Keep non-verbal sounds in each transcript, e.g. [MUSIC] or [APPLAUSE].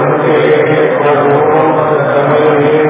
उनके प्रभुओं समय में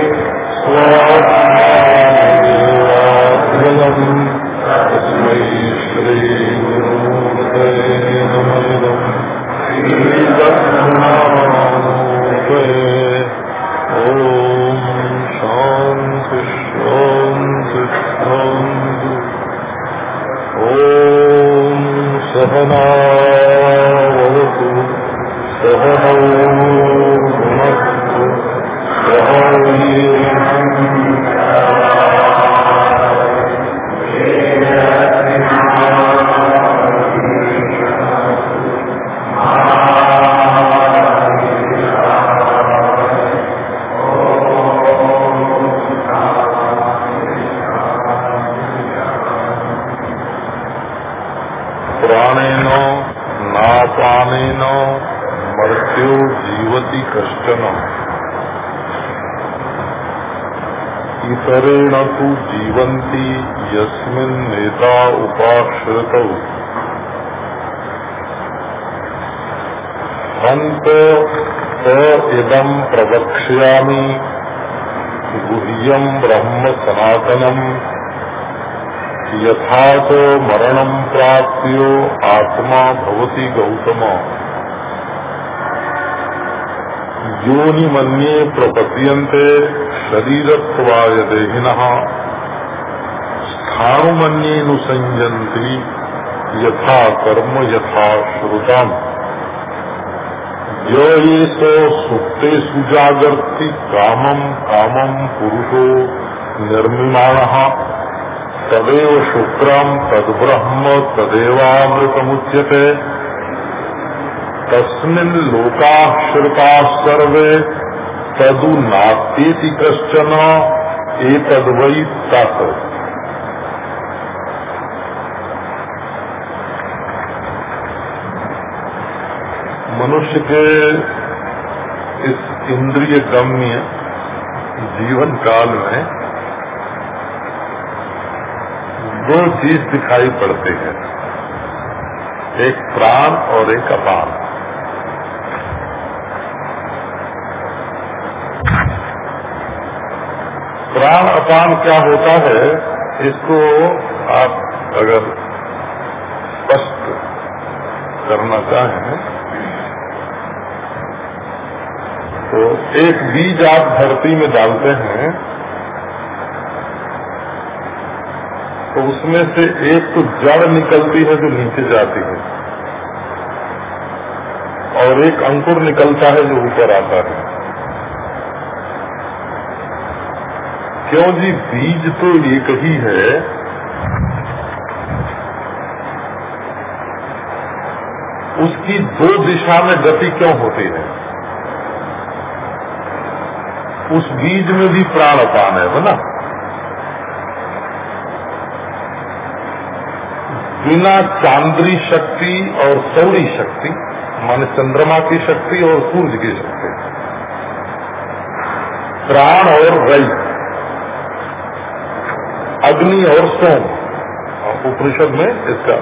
प्रवक्ष्यामि। गुह्यम ब्रह्म सनातनम यथा तो मरणम प्राप्यो आत्मा भवती गौतम। योनि मन्ये प्रपद्यन्ते शरीरत्वाय देहिनः। स्थाणुमन्येनुसंजन्ति यथा कर्म यथा श्रुतम्। यो ये सो सुप्ते सुजागर्ति कामम कामम पुरुषो निर्मिमाण। तदेव शुक्रम तद्ब्रह्म तदेवामृतमुच्यते। तस्मिन् लोकाश्रिता सर्वे, तदु नास्ती कश्चन, एतद्वै तत्। मनुष्य के इस इंद्रिय गम्य जीवन काल में दो चीज़ दिखाई पड़ते हैं। एक प्राण और एक अपान। प्राण, अपान क्या होता है, इसको आप अगर स्पष्ट करना चाहें तो एक बीज आप धरती में डालते हैं तो उसमें से एक तो जड़ निकलती है जो नीचे जाती है, और एक अंकुर निकलता है जो ऊपर आता है। क्यों जी? बीज तो एक ही है। उसकी दो दिशा में गति क्यों होती है? उस बीज में भी प्राण अपान है ना बिना चांद्री शक्ति और सौरी शक्ति, माने चंद्रमा की शक्ति और सूर्य की शक्ति, प्राण और रई, अग्नि और सोम उपनिषद में इसका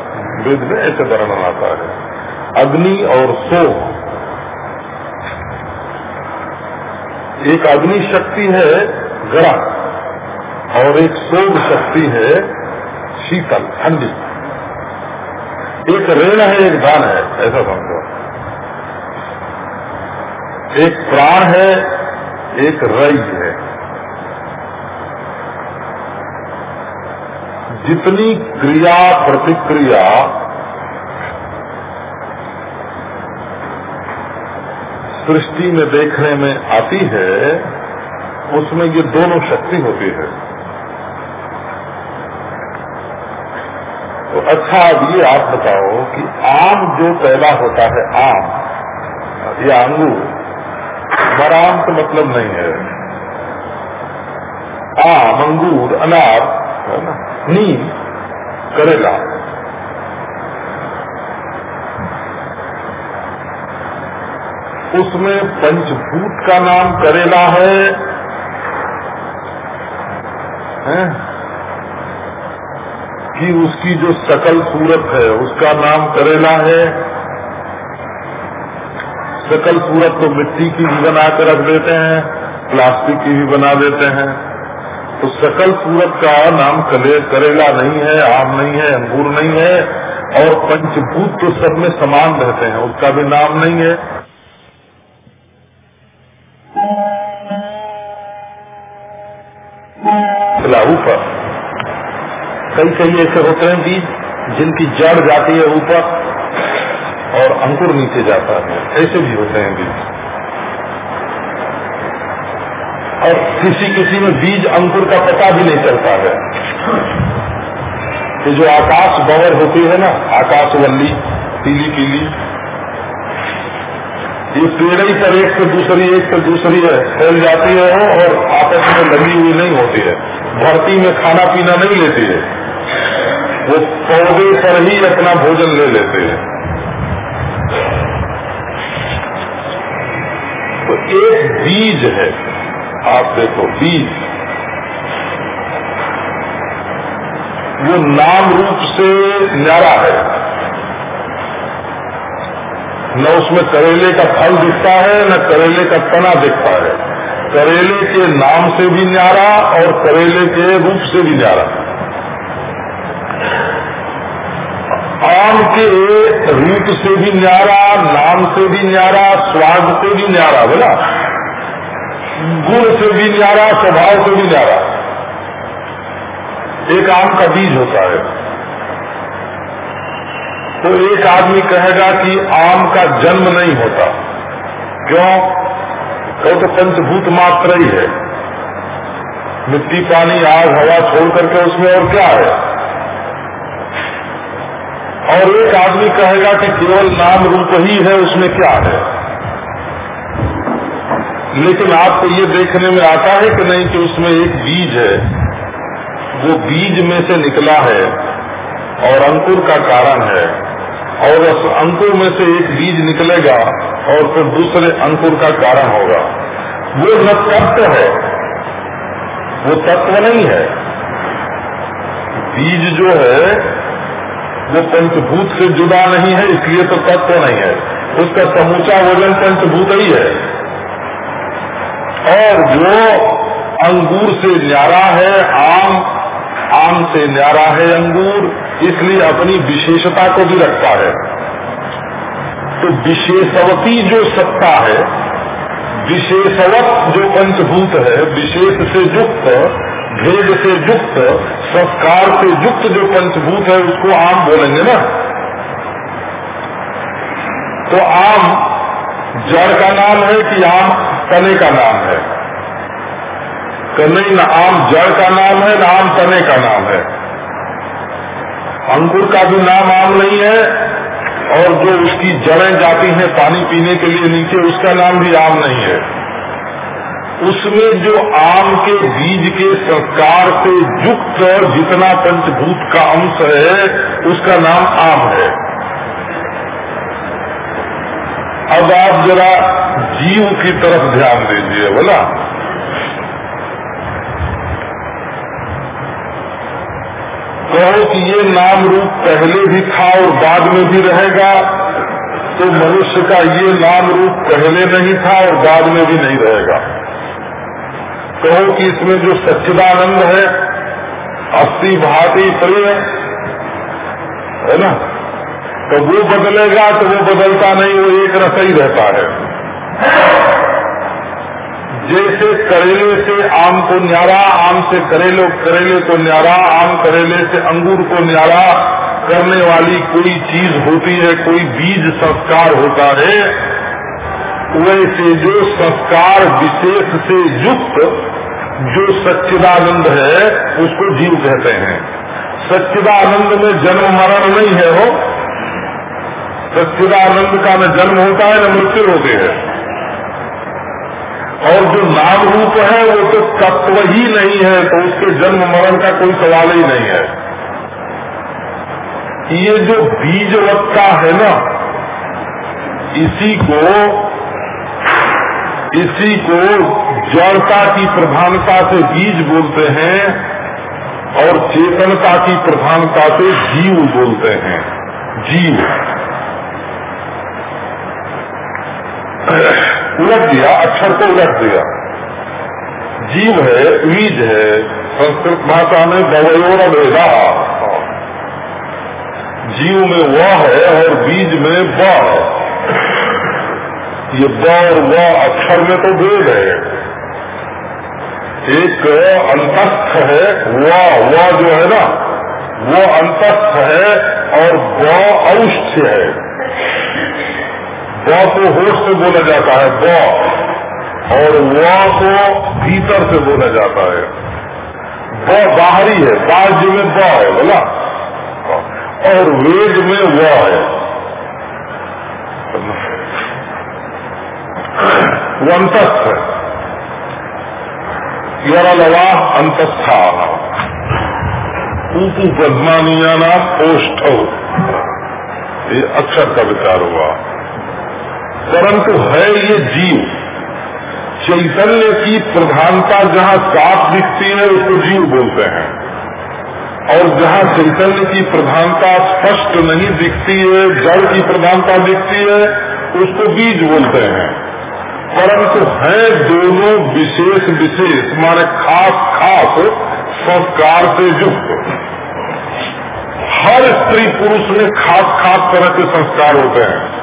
वेद में ऐसे वर्णन आता है। अग्नि और सोम एक अग्नि शक्ति है गर्म और एक सोम शक्ति है शीतल, ठंडी। एक ऋण है, एक दान है, ऐसा समझो। एक प्राण है, एक रई है। जितनी क्रिया, प्रतिक्रिया सृष्टि में देखने में आती है, उसमें ये दोनों शक्ति होती है। तो अच्छा अब ये आप बताओ कि आम जो पैदा होता है, आम या अंगूर बराम का मतलब नहीं है। आम, अंगूर, अनार नीम, करेला। उसमें पंचभूत का नाम करेला है, है? कि उसकी जो सकल सूरत है उसका नाम करेला है। सकल सूरत तो मिट्टी की भी बना कर रख देते हैं प्लास्टिक की भी बना देते हैं। तो सकल सूरत का नाम कले करेला नहीं है आम नहीं है अंगूर नहीं है और पंचभूत तो सब में समान रहते हैं उसका भी नाम नहीं है। कई कई ऐसे होते हैं बीज, जिनकी जड़ जाती है ऊपर और अंकुर नीचे जाता है। ऐसे भी होते हैं बीज। और किसी किसी में बीज अंकुर का पता भी नहीं चलता है। ये जो आकाश बवर होती है ना आकाशवल्ली पीली पीली, ये पेड़ ही पर एक से दूसरी, एक से दूसरी है, फैल जाती है और आपस में लगी हुई नहीं होती है। धरती में खाना पीना नहीं लेती है। वो पौधे पर ही अपना भोजन ले लेते हैं। तो एक बीज है। आप देखो, बीज। वो नाम रूप से न्यारा है। न उसमें करेले का फल दिखता है, न करेले का तना दिखता है। करेले के नाम से भी न्यारा और करेले के रूप से भी न्यारा। आम के रूप से भी न्यारा, नाम से भी न्यारा, स्वाद से भी न्यारा, बोला। गुण से भी न्यारा, स्वभाव से भी न्यारा। एक आम का बीज होता है। तो एक आदमी कहेगा कि आम का जन्म नहीं होता। क्यों? वो तो पंचभूत मात्र ही है। मिट्टी, पानी, आग, हवा छोड़ करके उसमें और क्या है? और एक आदमी कहेगा कि केवल नाम रूप ही है, उसमें क्या है? लेकिन आपको ये देखने में आता है कि नहीं कि उसमें एक बीज है। वो बीज में से निकला है और अंकुर का कारण है। और उस अंकुर में से एक बीज निकलेगा और फिर दूसरे अंकुर का कारण होगा। वो न तत्व है। वो तत्व नहीं है। बीज जो है वो पंचभूत से जुड़ा नहीं है, इसलिए तो तत्व तो नहीं है। उसका समूचा वज़न पंचभूत ही है। और जो अंगूर से न्यारा है, आम आम से न्यारा है अंगूर, इसलिए अपनी विशेषता को भी रखता है। तो विशेषवती जो सत्ता है, विशेषवत जो पंचभूत है, विशेष से युक्त भेद से युक्त, संस्कार से युक्त जो पंचभूत है, उसको आम बोलेंगे ना। तो आम जड़ का नाम है कि आम तने का नाम है? तो नहीं, न आम जड़ का नाम है, न आम तने का नाम है। अंकुर का भी नाम आम नहीं है, और जो उसकी जड़ें जाती हैं पानी पीने के लिए नीचे, उसका नाम भी आम नहीं है। उसमें जो आम के बीज के संस्कार से युक्त जितना पंचभूत का अंश है, उसका नाम आम है। अब आप जरा जीव की तरफ़ ध्यान दीजिए, बोला। कहो कि ये नाम रूप पहले भी था और बाद में भी रहेगा तो मनुष्य का ये नाम रूप पहले नहीं था और बाद में भी नहीं रहेगा। कहो कि इसमें जो सच्चिदानंद है अस्थि भाती प्रिय है ना? तो वो बदलेगा तो वो बदलता नहीं, वो एक रस ही रहता है। जैसे करेले से आम को न्यारा, आम से करेले करेले को न्यारा, आम करेले से अंगूर को न्यारा करने वाली कोई चीज़ होती है, कोई बीज संस्कार होता है वैसे जो संस्कार विशेष से युक्त जो सच्चिदानंद है, उसको जीव कहते हैं। सच्चिदानंद में जन्म मरण नहीं है, हो। सच्चिदानंद का न जन्म होता है, न मृत्यु होते हैं। और जो नाम रूप है, वो तो तत्व ही नहीं है तो उसके जन्म मरण का कोई सवाल ही नहीं है। ये जो बीजवत्ता है ना, इसी को इसी को जड़ता की प्रधानता से बीज बोलते हैं और चेतनता की प्रधानता से जीव बोलते हैं। जीव। उलट दिया, अक्षर को उलट दिया। जीव है, बीज है, संस्कृत भाषा में दवयोर वेदा। जीव में वह है और बीज में व है ये ब और व अक्षर में तो भेद है। एक अंतस्थ है वह वह जो है ना, वो अंतस्थ है और व औष्ठ है। व को होश से बोला जाता है व और व को भीतर से बोला जाता है। व बाहरी है, बाह्य में व है बोला और वेद में व है। वो अंतस्थ है अंतस्था ऊपू पद्मानिया नाम ओष्ठ ये अक्षर का विचार हुआ। परंतु है ये जीव। चैतन्य की प्रधानता जहाँ साफ़ दिखती है, उसको जीव बोलते हैं। और जहाँ चैतन्य की प्रधानता स्पष्ट नहीं दिखती है, जड़ की प्रधानता दिखती है, उसको बीज बोलते हैं। परंतु है दोनों विशेष विशेष माने खास खास संस्कार से युक्त। हर स्त्री पुरुष में खास खास तरह के संस्कार होते हैं।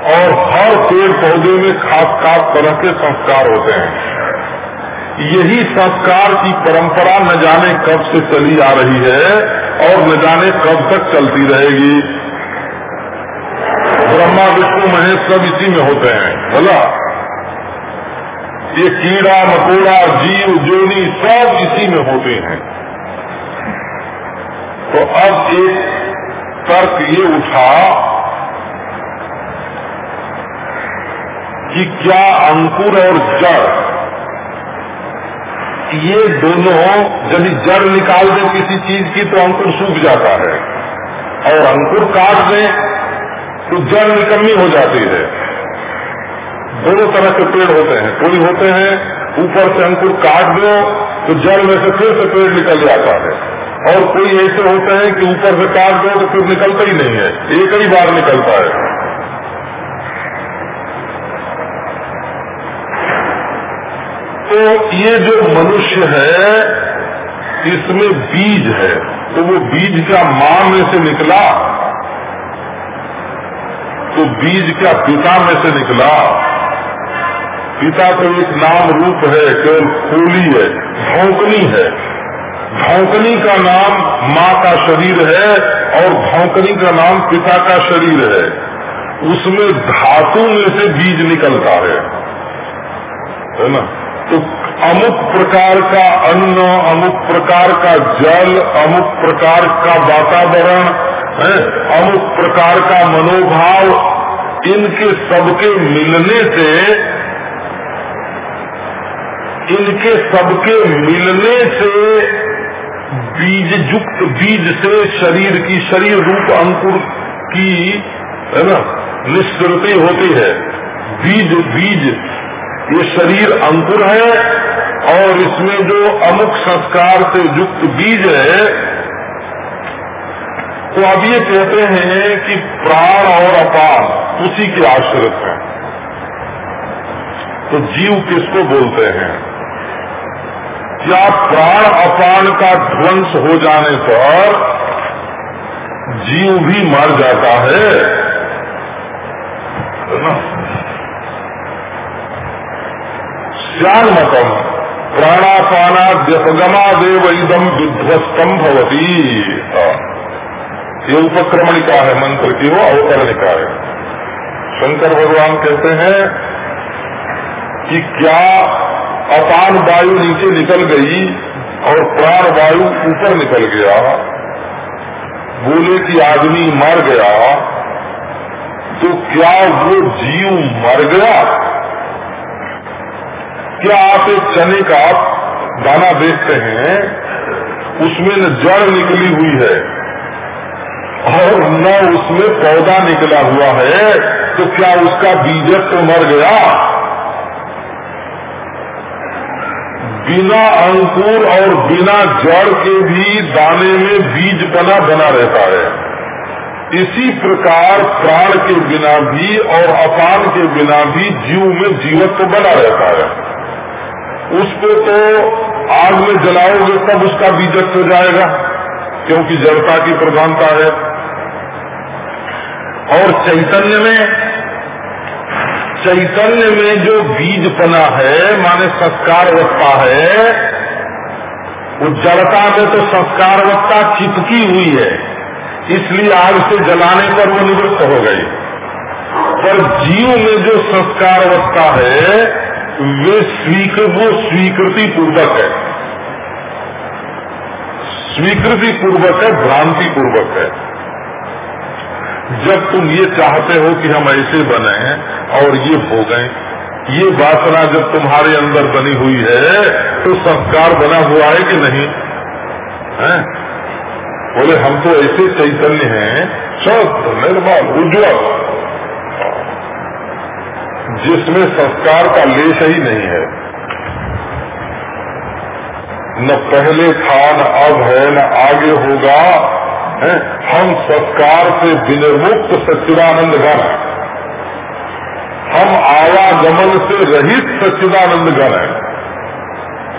और हर पेड़ पौधे में खास खास तरह के संस्कार होते हैं। यही संस्कार की परंपरा न जाने कब से चली आ रही है और न जाने कब तक चलती रहेगी। ब्रह्मा विष्णु महेश सब इसी में होते हैं बोला ये कीड़ा, मकोड़ा, जीव जोनी सब इसी में होते हैं। तो अब एक तर्क ये उठा कि क्या अंकुर और जड़, ये दोनों यदि जड़ निकाल दे किसी चीज़ की तो अंकुर सूख जाता है। और अंकुर काट दें तो जड़ निकलनी हो जाती है। दोनों तरह के पेड़ होते हैं। कोई होते हैं, ऊपर से अंकुर काट दो तो जड़ में से फिर से पेड़ निकल जाता है। और कोई ऐसे होते हैं कि ऊपर से काट दो तो फिर निकलता ही नहीं है। एक ही बार निकलता है। तो ये जो मनुष्य है, इसमें बीज है। तो वो बीज क्या माँ में से निकला? तो बीज क्या पिता में से निकला? पिता तो एक नाम रूप है, केवल खोली है, भौकनी है। भौकनी का नाम माँ का शरीर है और भौकनी का नाम पिता का शरीर है। उसमें धातु में से बीज निकलता है। है ना? तो अमुक प्रकार का अन्न, अमुक प्रकार का जल, अमुक प्रकार का वातावरण अमुक प्रकार का मनोभाव इनके सबके मिलने से, इनके सबके मिलने से बीज युक्त बीज से शरीर की शरीर रूप अंकुर की, है ना, निष्कृति होती है। बीज बीज, ये शरीर अंकुर है और इसमें जो अमुक संस्कार से युक्त बीज है तो अब ये कहते हैं कि प्राण और अपान उसी के आश्रित है। तो जीव किसको बोलते हैं? क्या प्राण अपान का ध्वंस हो जाने पर जीव भी मर जाता है? ना। मतम प्राणापाना व्यपगमा देव इदम विध्वस्तम भवती। ये उपक्रमणिका है? मंत्र की वो अवतरणिका है। शंकर भगवान कहते हैं कि क्या अपान वायु नीचे निकल गई और प्राण वायु ऊपर निकल गया। बोले कि आदमी मर गया तो क्या वो जीव मर गया? क्या आप एक चने का दाना देखते हैं? उसमें न जड़ निकली हुई है। और न उसमें पौधा निकला हुआ है तो क्या उसका बीजक तो मर गया? बिना अंकुर और बिना जड़ के भी दाने में बीज बना बना रहता है। इसी प्रकार प्राण के बिना भी और अपान के बिना भी जीव में जीवत्व बना रहता है। उसको तो आग में जलाओगे तब उसका बीजत्व हो जाएगा, क्योंकि जड़ता की प्रधानता है। और चैतन्य में चैतन्य में जो बीजपना है, माने संस्कारवत्ता है वो जड़ता में तो संस्कारवत्ता चिपकी हुई है, इसलिए आग से जलाने पर वो निवृत्त हो गई। पर जीव में जो संस्कारवत्ता है, वे स्वीकृत वो स्वीकृति पूर्वक है। स्वीकृति पूर्वक है भ्रांति पूर्वक है। जब तुम ये चाहते हो कि हम ऐसे बने और ये हो गए, ये वासना जब तुम्हारे अंदर बनी हुई है तो संस्कार बना हुआ है कि नहीं? है? बोले, हम तो ऐसे चैतन्य हैं स्वस्थ निर्मल, उज्जवल। जिसमें संस्कार का लेश ही नहीं है। न पहले था, न अब है, न आगे होगा। है? हम संस्कार से विनिर्मुक्त सच्चिदानंद गण हम आवागमन से रहित सच्चिदानंद गण है।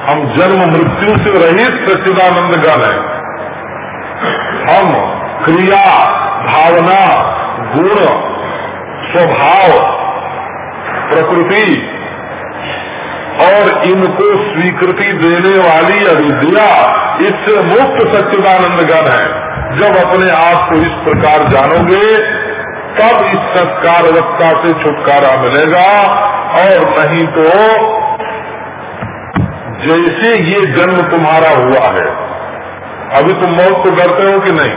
हम जन्म मृत्यु से रहित सच्चिदानंद गण है। हम क्रिया, भावना, गुण, स्वभाव, प्रकृति और इनको स्वीकृति देने वाली अविद्या, इससे मुक्त सच्चिदानंद गण है। जब अपने आप को इस प्रकार जानोगे, तब इस संस्कारवत्ता से छुटकारा मिलेगा। और नहीं तो जैसे ये जन्म तुम्हारा हुआ है, अभी तुम मौत को डरते हो कि नहीं?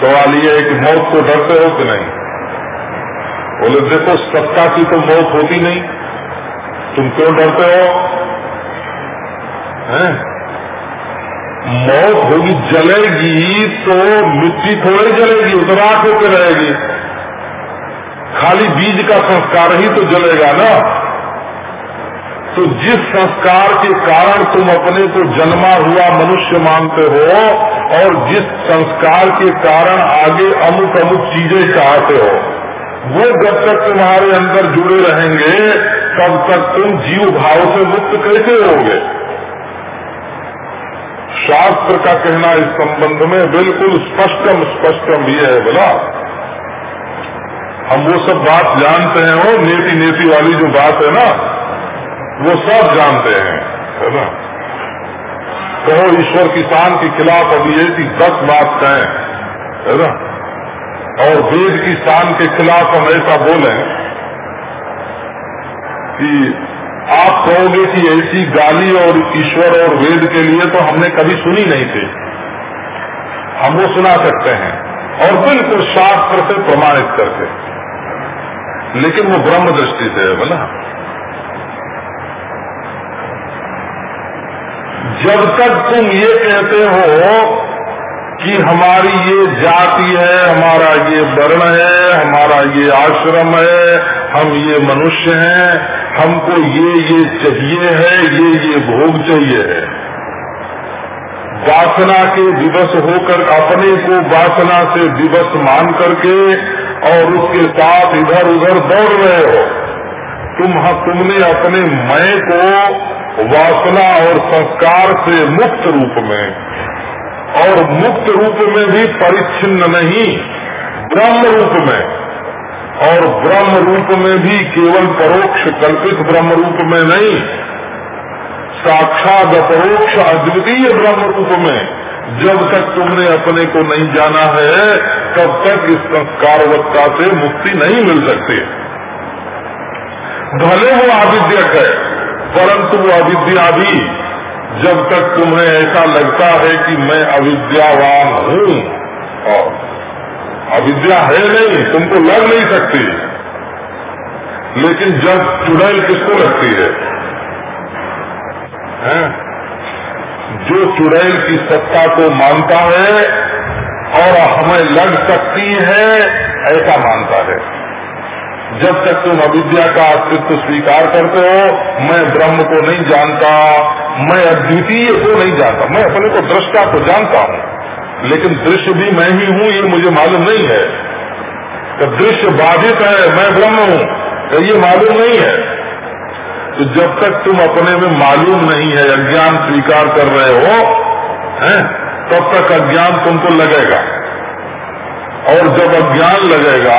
सवाल ये है कि मौत को डरते हो कि नहीं? बोले, देखो, सत्ता की तो मौत होती नहीं। तुम क्यों डरते हो? हैं? मौत होगी, जलेगी तो मिट्टी थोड़ी जलेगी उतराख होकर रहेगी। खाली बीज का संस्कार ही तो जलेगा ना। तो जिस संस्कार के कारण तुम अपने को जन्मा हुआ मनुष्य मानते हो, और जिस संस्कार के कारण आगे अमुक अमुक चीज़ें चाहते हो, वो जब तक तुम्हारे अंदर जुड़े रहेंगे, तब तक तुम जीव भाव से मुक्त कैसे होगे? शास्त्र का कहना इस संबंध में बिल्कुल स्पष्टम स्पष्टम ये है बोला। हम वो सब बात जानते हैं, वो नेति नेति वाली जो बात है ना, वो सब जानते हैं, है ना। कहो, ईश्वर किसान के खिलाफ अभी ऐसी दस बात कहें, है ना। और वेद की शान के खिलाफ हम ऐसा बोले कि आप कहोगे कि ऐसी गाली और ईश्वर और वेद के लिए तो हमने कभी सुनी नहीं थी। हम वो सुना सकते हैं और बिल्कुल शास्त्र से प्रमाणित करके। लेकिन वो ब्रह्म दृष्टि से है, बोला। जब तक तुम ये कहते हो कि हमारी ये जाति है, हमारा ये वर्ण है, हमारा ये आश्रम है, हम ये मनुष्य हैं, हमको ये ये चाहिए है, ये ये भोग चाहिए है। वासना के दिवस होकर, अपने को वासना से दिवस मान करके और उसके साथ इधर उधर दौड़ रहे हो। तुम तुमने अपने मैं को वासना और संस्कार से मुक्त रूप में और मुक्त रूप में भी परिच्छिन्न नहीं, ब्रह्म रूप में। और ब्रह्म रूप में भी केवल परोक्ष कल्पित ब्रह्म रूप में नहीं, साक्षात अपरोक्ष अद्वितीय ब्रह्म रूप में। जब तक तुमने अपने को नहीं जाना है, तब तक इस संस्कारवत्ता से मुक्ति नहीं मिल सकती। भले वो आविद्यक है, परंतु वो अविद्या भी जब तक तुम्हें ऐसा लगता है कि मैं अविद्यावान हूँ और अविद्या है नहीं तुमको लग नहीं सकती। लेकिन जब चुड़ैल किसको लगती है, है? जो चुड़ैल की सत्ता को मानता है और हमें लग सकती है ऐसा मानता है। जब तक तुम अविद्या का अस्तित्व स्वीकार करते हो मैं ब्रह्म को नहीं जानता मैं अद्वितीय को नहीं जानता मैं अपने को दृष्टा को जानता हूँ। लेकिन दृश्य भी मैं ही हूँ ये मुझे मालूम नहीं है। तो दृश्य बाधित है मैं ब्रह्म हूँ तो ये मालूम नहीं है। तो जब तक तुम अपने में मालूम नहीं है अज्ञान स्वीकार कर रहे हो हैं, तब तक अज्ञान तुमको लगेगा। और जब अज्ञान लगेगा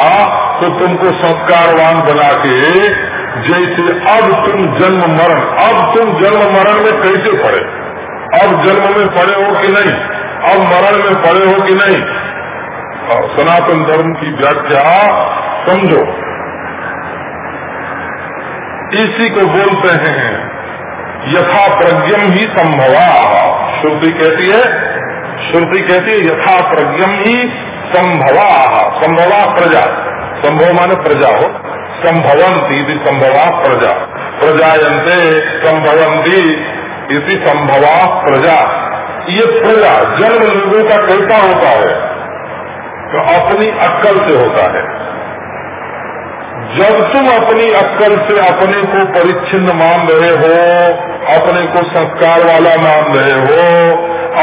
तो तुमको संस्कारवान बना के, जैसे अब तुम जन्म मरण, अब तुम जन्म मरण में कैसे पड़े? अब जन्म में पड़े हो कि नहीं? अब मरण में पड़े हो कि नहीं? सनातन धर्म की व्याख्या समझो। इसी को बोलते हैं, यथा प्रज्ञम ही संभवा। श्रुति कहती है, श्रुति कहती है, यथा प्रज्ञम ही संभवा। संभवा प्रजा। संभव माने प्रजा हो। संभवंती संभवा प्रजा। प्रजायन्ते संभवंती इसी संभवा प्रजा। ये प्रजा जन्म लोगों का कैसा होता है? तो अपनी अक्कल से होता है। जब तुम अपनी अक्कल से अपने को परिच्छिन्न मान रहे हो, अपने को संस्कार वाला मान रहे हो,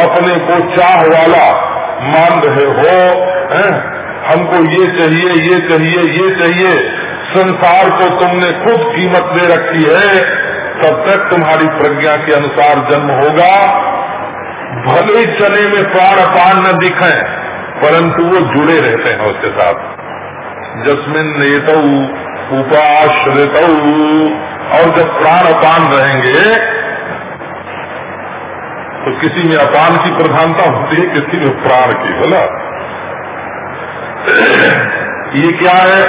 अपने को चाह वाला मान रहे हो, है? हमको ये चाहिए ये चाहिए ये चाहिए। संसार को तुमने खुद कीमत दे रखी है, तब तक तुम्हारी प्रज्ञा के अनुसार जन्म होगा। भले चने में प्राण अपान न दिखे, परंतु वो जुड़े रहते हैं उसके साथ। जस्मिन नेत, उपाश्रित। और जब प्राण अपान रहेंगे तो किसी में अपान की प्रधानता होती है, किसी में प्राण की बोला ये क्या है?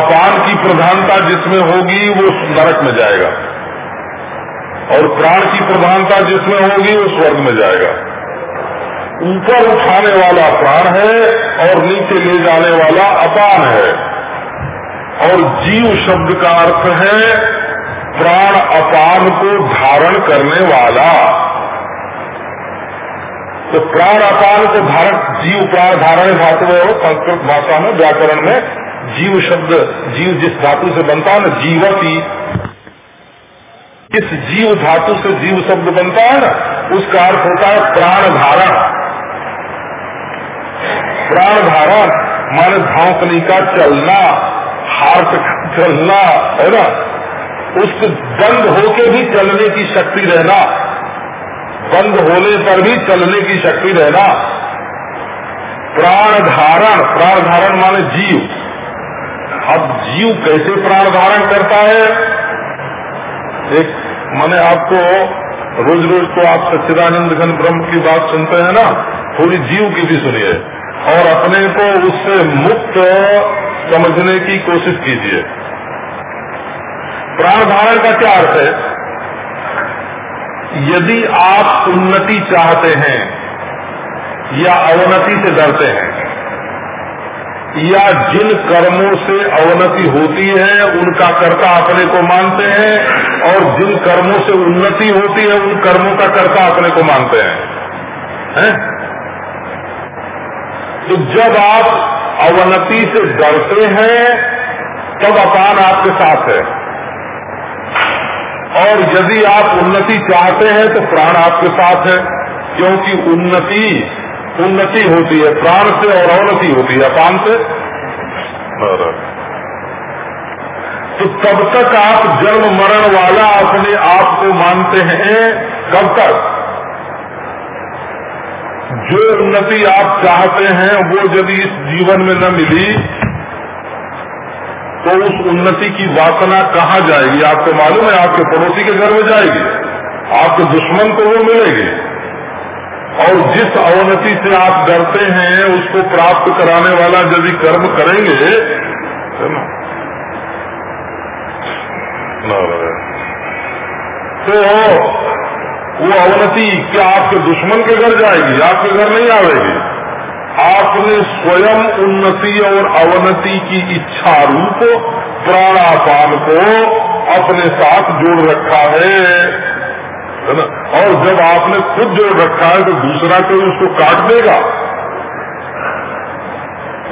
अपान की प्रधानता जिसमें होगी, वो नरक में जाएगा। और प्राण की प्रधानता जिसमें होगी, वो स्वर्ग में जाएगा। ऊपर उठाने वाला प्राण है और नीचे ले जाने वाला अपान है। और जीव शब्द का अर्थ है, प्राण अपान को धारण करने वाला। तो प्राण अपान को धारण, जीव प्राण धारण धातु संस्कृत भाषा में, व्याकरण में, जीव शब्द, जीव जिस धातु से बनता है ना, जीवती। इस जीव धातु से जीव शब्द बनता है ना, उसका अर्थ होता है प्राण धारण। प्राण धारण माने धौकनी का चलना हार्ट चलना, है ना? उसको बंद होके भी चलने की शक्ति रहना। बंद होने पर भी चलने की शक्ति रहना। प्राण धारण प्राण धारण माने जीव। अब जीव कैसे प्राण धारण करता है? एक मैंने आपको रोज रोज तो आप सच्चिदानंद घन ब्रह्म की बात सुनते हैं ना, थोड़ी जीव की भी सुनिए। और अपने को उससे मुक्त समझने की कोशिश कीजिए। प्राण धारण का क्या अर्थ है? यदि आप उन्नति चाहते हैं या अवनति से डरते हैं, या जिन कर्मों से अवनति होती है, उनका कर्ता अपने को मानते हैं, और जिन कर्मों से उन्नति होती है, उन कर्मों का कर्ता अपने को मानते हैं है? तो जब आप अवनति से डरते हैं, तब अपान आपके साथ है और यदि आप उन्नति चाहते हैं तो प्राण आपके साथ है, क्योंकि उन्नति उन्नति होती है, प्राण से और अवनति होती है, अपान से। तो तब तक आप जन्म मरण वाला अपने आप को मानते हैं, कब तक? जो उन्नति आप चाहते हैं, वो यदि इस जीवन में न मिली तो उस उन्नति की वासना कहाँ जाएगी? आपको मालूम है, आपके पड़ोसी के घर में जाएगी। आपके दुश्मन को वो मिलेगी। और जिस अवनति से आप डरते हैं, उसको प्राप्त कराने वाला यदि कर्म करेंगे तो वो अवनति क्या आपके दुश्मन के घर जाएगी? आपके घर नहीं आवेगी? आपने स्वयं उन्नति और अवनति की इच्छा रूप, प्राणापान को अपने साथ जोड़ रखा है। है ना? और जब आपने खुद जोड़ रखा है तो दूसरा कोई उसको काट देगा।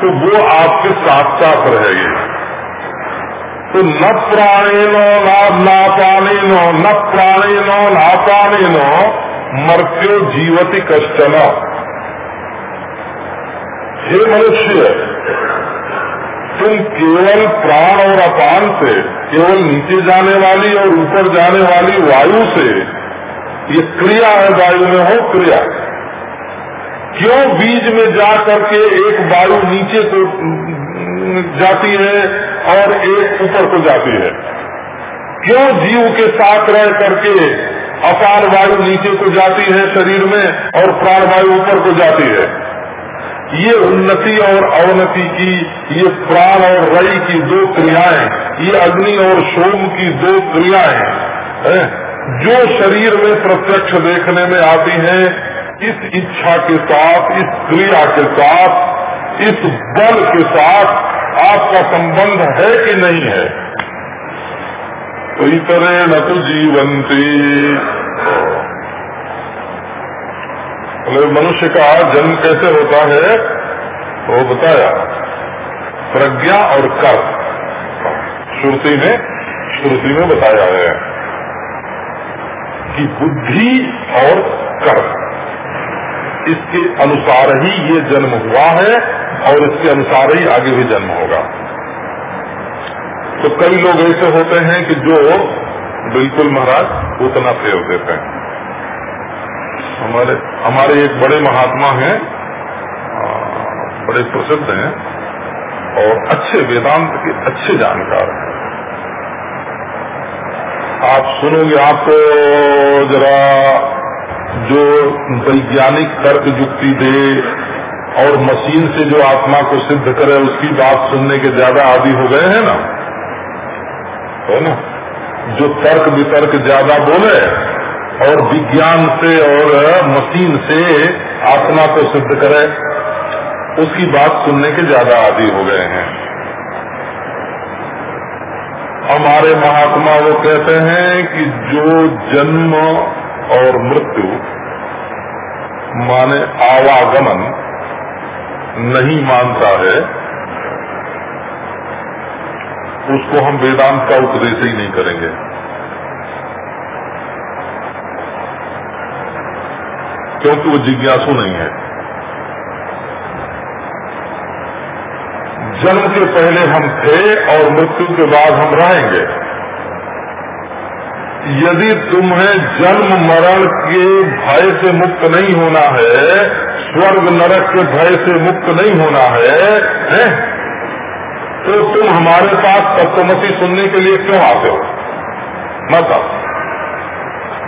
तो वो आपके साथ साथ रहेगी। तो न प्राणे नो ना पाने नो प्राणे नो ना पाने नो मर्त्यो जीवती कश्चना। हे मनुष्य, तुम केवल प्राण और अपान से, केवल नीचे जाने वाली और ऊपर जाने वाली वायु से ये क्रिया है, वायु में हो क्रिया। क्यों बीज में जा करके एक वायु नीचे को जाती है और एक ऊपर को जाती है? क्यों जीव के साथ रह करके अपार वायु नीचे को जाती है शरीर में और प्राण वायु ऊपर को जाती है? ये उन्नति और अवनति की, ये प्राण और रई की दो क्रियाएँ, ये अग्नि और सोम की दो क्रियाएँ जो शरीर में प्रत्यक्ष देखने में आती हैं, इस इच्छा के साथ, इस क्रिया के साथ, इस बल के साथ आपका संबंध है कि नहीं है? तो इतरे न तो जीवंती। मनुष्य का जन्म कैसे होता है, वो बताया। प्रज्ञा और कर्म। श्रुति में श्रुति में बताया है कि बुद्धि और कर्म। इसके अनुसार ही ये जन्म हुआ है और इसके अनुसार ही आगे भी जन्म होगा। तो कई लोग ऐसे होते हैं कि जो, बिल्कुल महाराज, उतना फेर देते हैं। हमारे हमारे एक बड़े महात्मा हैं बड़े प्रसिद्ध हैं, और अच्छे वेदांत के अच्छे जानकार हैं। आप सुनोगे आपको जरा जो वैज्ञानिक तर्क युक्ति दे और मशीन से जो आत्मा को सिद्ध करे, उसकी बात सुनने के ज़्यादा आदि हो गए हैं ना? है ना? जो तर्क वितर्क ज़्यादा बोले और विज्ञान से और मशीन से आत्मा को सिद्ध करे, उसकी बात सुनने के ज़्यादा आदि हो गए हैं। हमारे महात्मा वो कहते हैं कि जो जन्म और मृत्यु, माने आवागमन, नहीं मानता है, उसको हम वेदांत का उपदेश ही नहीं करेंगे। क्योंकि वो जिज्ञासु नहीं है। जन्म के पहले हम थे और मृत्यु के बाद हम रहेंगे। यदि तुम्हें जन्म मरण के भय से मुक्त नहीं होना है स्वर्ग नरक के भय से मुक्त नहीं होना है, है? तो तुम हमारे पास तत्वमसी सुनने के लिए क्यों आते हो? मत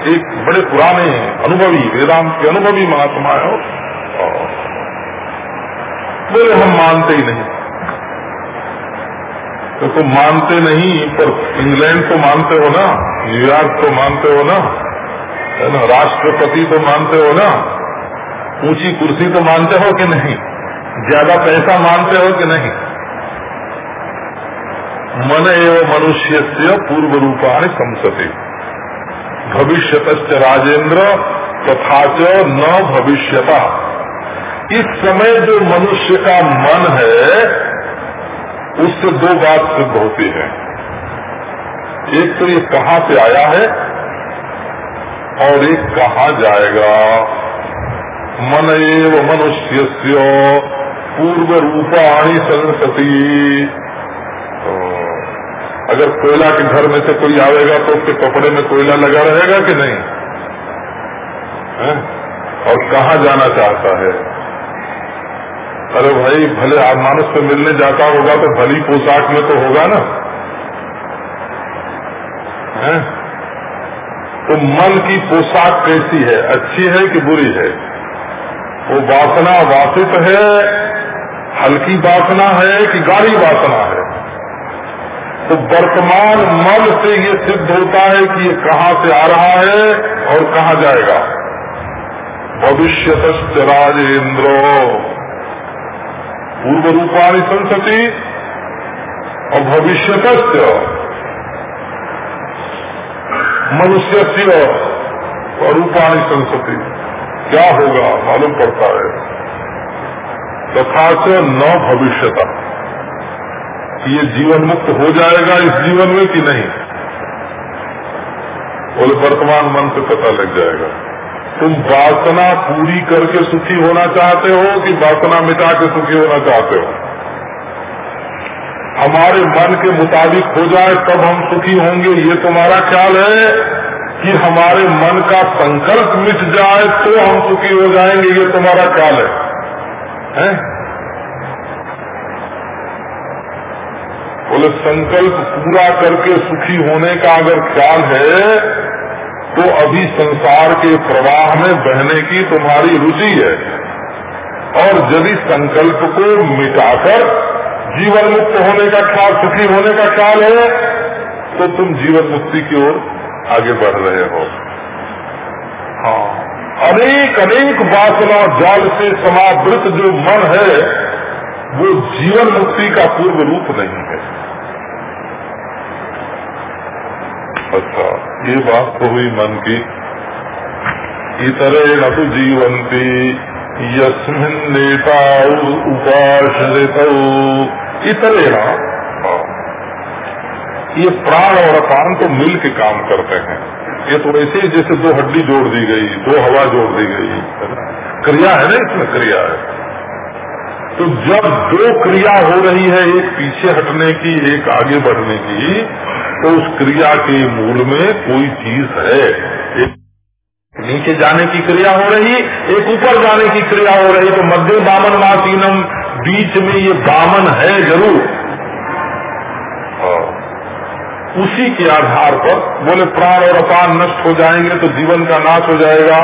एक बड़े पुराने अनुभवी, वेदांत के अनुभवी महात्मा है बोले, हम मानते ही नहीं। तो तुम मानते नहीं, पर इंग्लैंड को मानते हो ना, न्यूयॉर्क तो मानते हो ना, है ना, राष्ट्रपति तो मानते हो ना, ऊँची कुर्सी तो मानते हो कि नहीं, ज़्यादा पैसा मानते हो कि नहीं? मन एवं मनुष्य से पूर्व रूपाणी संसते। भविष्यत राजेंद्र तथा च न भविष्यता। इस समय जो मनुष्य का मन है, उससे दो बात सिद्ध होती है। एक तो ये कहाँ से आया है, और एक कहाँ जाएगा। मन एव मनुष्य पूर्व रूपाणी संसती अगर कोयला के घर में से कोई आवेगा तो उसके कपड़े में कोयला लगा रहेगा कि नहीं? है? और कहा जाना चाहता है? अरे भाई, भले आप से मिलने जाता होगा तो भली पोशाक में तो होगा ना। है? तो मन की पोशाक कैसी है? अच्छी है कि बुरी है? वो वासना वासित है, हल्की वासना है कि गाढ़ी वासना है? तो वर्तमान मल से ये सिद्ध होता है कि ये कहाँ से आ रहा है और कहाँ जाएगा। भविष्य राजेन्द्र पूर्व रूपाणी संसति और भविष्य मनुष्य रूपाणी संसति। क्या होगा? मालूम पड़ता है। तथा से न भविष्यता। कि ये जीवन मुक्त हो जाएगा इस जीवन में कि नहीं? बोले वर्तमान मन से पता लग जाएगा। तुम वासना पूरी करके सुखी होना चाहते हो कि वासना मिटा के सुखी होना चाहते हो? हमारे मन के मुताबिक हो जाए तब हम सुखी होंगे। ये तुम्हारा ख्याल है कि हमारे मन का संकल्प मिट जाए तो हम सुखी हो जाएँगे। ये तुम्हारा ख्याल है, है? बोले, संकल्प पूरा करके सुखी होने का अगर ख्याल है तो अभी संसार के प्रवाह में बहने की तुम्हारी रुचि है। और यदि संकल्प को मिटाकर जीवन मुक्त होने का ख्याल, सुखी होने का ख्याल है तो तुम जीवन मुक्ति की ओर आगे बढ़ रहे हो। हाँ। अनेक अनेक वासना जाल से समावृत जो मन है वो जीवन मुक्ति का पूर्व रूप नहीं है। अच्छा ये बात तो हुई मन की। इतरे न तो जीवंती यस्मिन नेता उपाश्रित। ना ये प्राण और अपान तो मिल के काम करते हैं। ये तो ऐसे ही जैसे दो हड्डी जोड़ दी गई, दो हवा जोड़ दी गई क्रिया है ना इसमें? क्रिया है। तो जब दो क्रिया हो रही है, एक पीछे हटने की, एक आगे बढ़ने की तो उस क्रिया के मूल में कोई चीज़ है। एक नीचे जाने की क्रिया हो रही, एक ऊपर जाने की क्रिया हो रही तो मध्य बामन मासीनम बीच में ये बामन है ज़रूर। हाँ। उसी के आधार पर, बोले प्राण और अपान नष्ट हो जाएँगे तो जीवन का नाश हो जाएगा।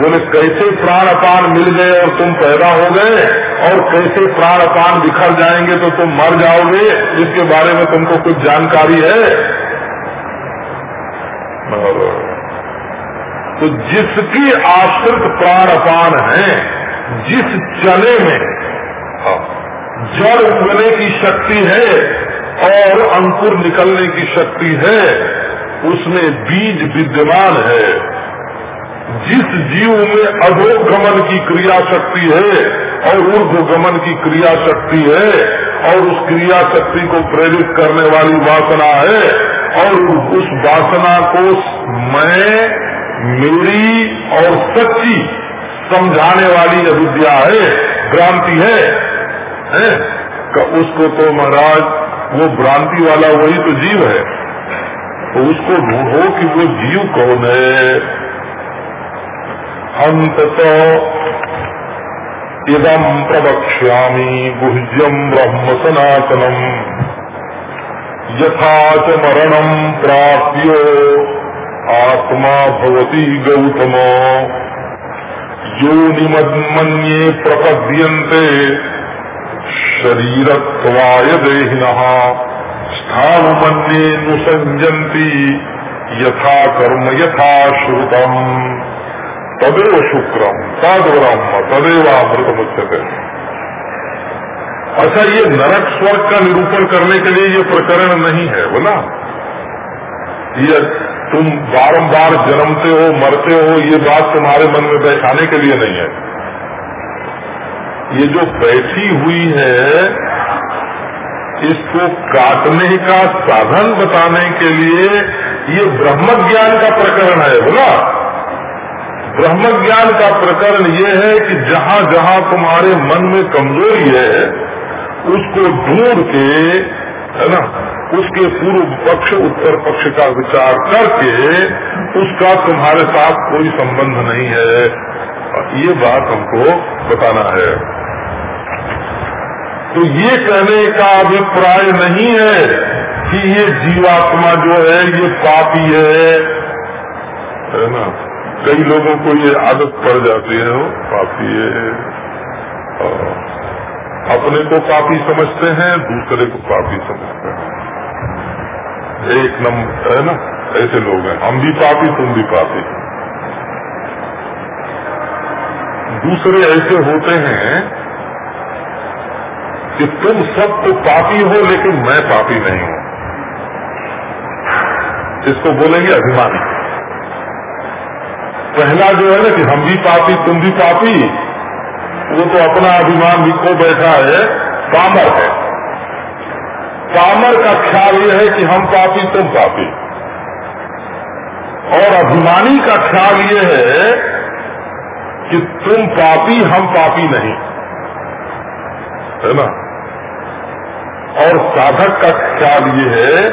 बोले कैसे प्राण अपान मिल गए और तुम पैदा हो गए? और कैसे प्राण अपान बिखर जाएँगे तो तुम मर जाओगे? इसके बारे में तुमको कुछ जानकारी है? तो जिसकी आश्रित प्राण अपान है जिस चने में हाँ, जड़ उगने की शक्ति है और अंकुर निकलने की शक्ति है उसमें बीज विद्यमान है। जिस जीव में अधोगमन की क्रिया शक्ति है और ऊर्ध गमन की क्रिया शक्ति है और उस क्रिया शक्ति को प्रेरित करने वाली वासना है और उस वासना को मैं मेरी और सच्ची समझाने वाली अविद्या है भ्रांति है, है? उसको तो महाराज वो भ्रांति वाला वही तो जीव है तो उसको ढूंढो कि वो जीव कौन है अंत तो इदम प्रवक्ष्यामी गुह्यम ब्रह्म सनातनम। यथा च मरणम प्राप्यो। आत्मा भवती गौतम। योनिमन्ये प्रपद्यन्ते। शरीरत्वाय देहिन। स्थान मन्ये नुसंजंती यथा कर्म यथा श्रुतम। तदेव शुक्रम तद ब्रह्म तदेव अमृत मुच्यते अच्छा ये नरक स्वर्ग का निरूपण करने के लिए ये प्रकरण नहीं है बोला ये तुम बारंबार जन्मते हो, मरते हो, ये बात तुम्हारे मन में बैठाने के लिए नहीं है। ये जो बैठी हुई है, इसको काटने का साधन बताने के लिए ये ब्रह्म ज्ञान का प्रकरण है बोला ब्रह्म ज्ञान का प्रकरण ये है कि जहाँ जहाँ तुम्हारे मन में कमज़ोरी है, उसको ढूंढ के, है ना, उसके पूर्व पक्ष, उत्तर पक्ष का विचार करके उसका तुम्हारे साथ कोई संबंध नहीं है। ये बात हमको बताना है। तो ये कहने का अभिप्राय नहीं है कि ये जीवात्मा जो है, ये पापी है है ना कई लोगों को ये आदत पड़ जाती है, वो पापी है अपने को पापी समझते हैं, दूसरे को पापी समझते हैं। एक नंबर है ना, ऐसे लोग हैं। हम भी पापी, तुम भी पापी। दूसरे ऐसे होते हैं कि तुम सब तो पापी हो, लेकिन मैं पापी नहीं हूँ। इसको बोलेंगे अभिमानी। पहला जो है ना कि हम भी पापी, तुम भी पापी, वो तो अपना अभिमान भी को बैठा है, कामर है। कामर का ख्याल यह है कि हम पापी, तुम पापी। और अभिमानी का ख्याल ये है कि तुम पापी, हम पापी नहीं। है ना? और साधक का ख्याल ये है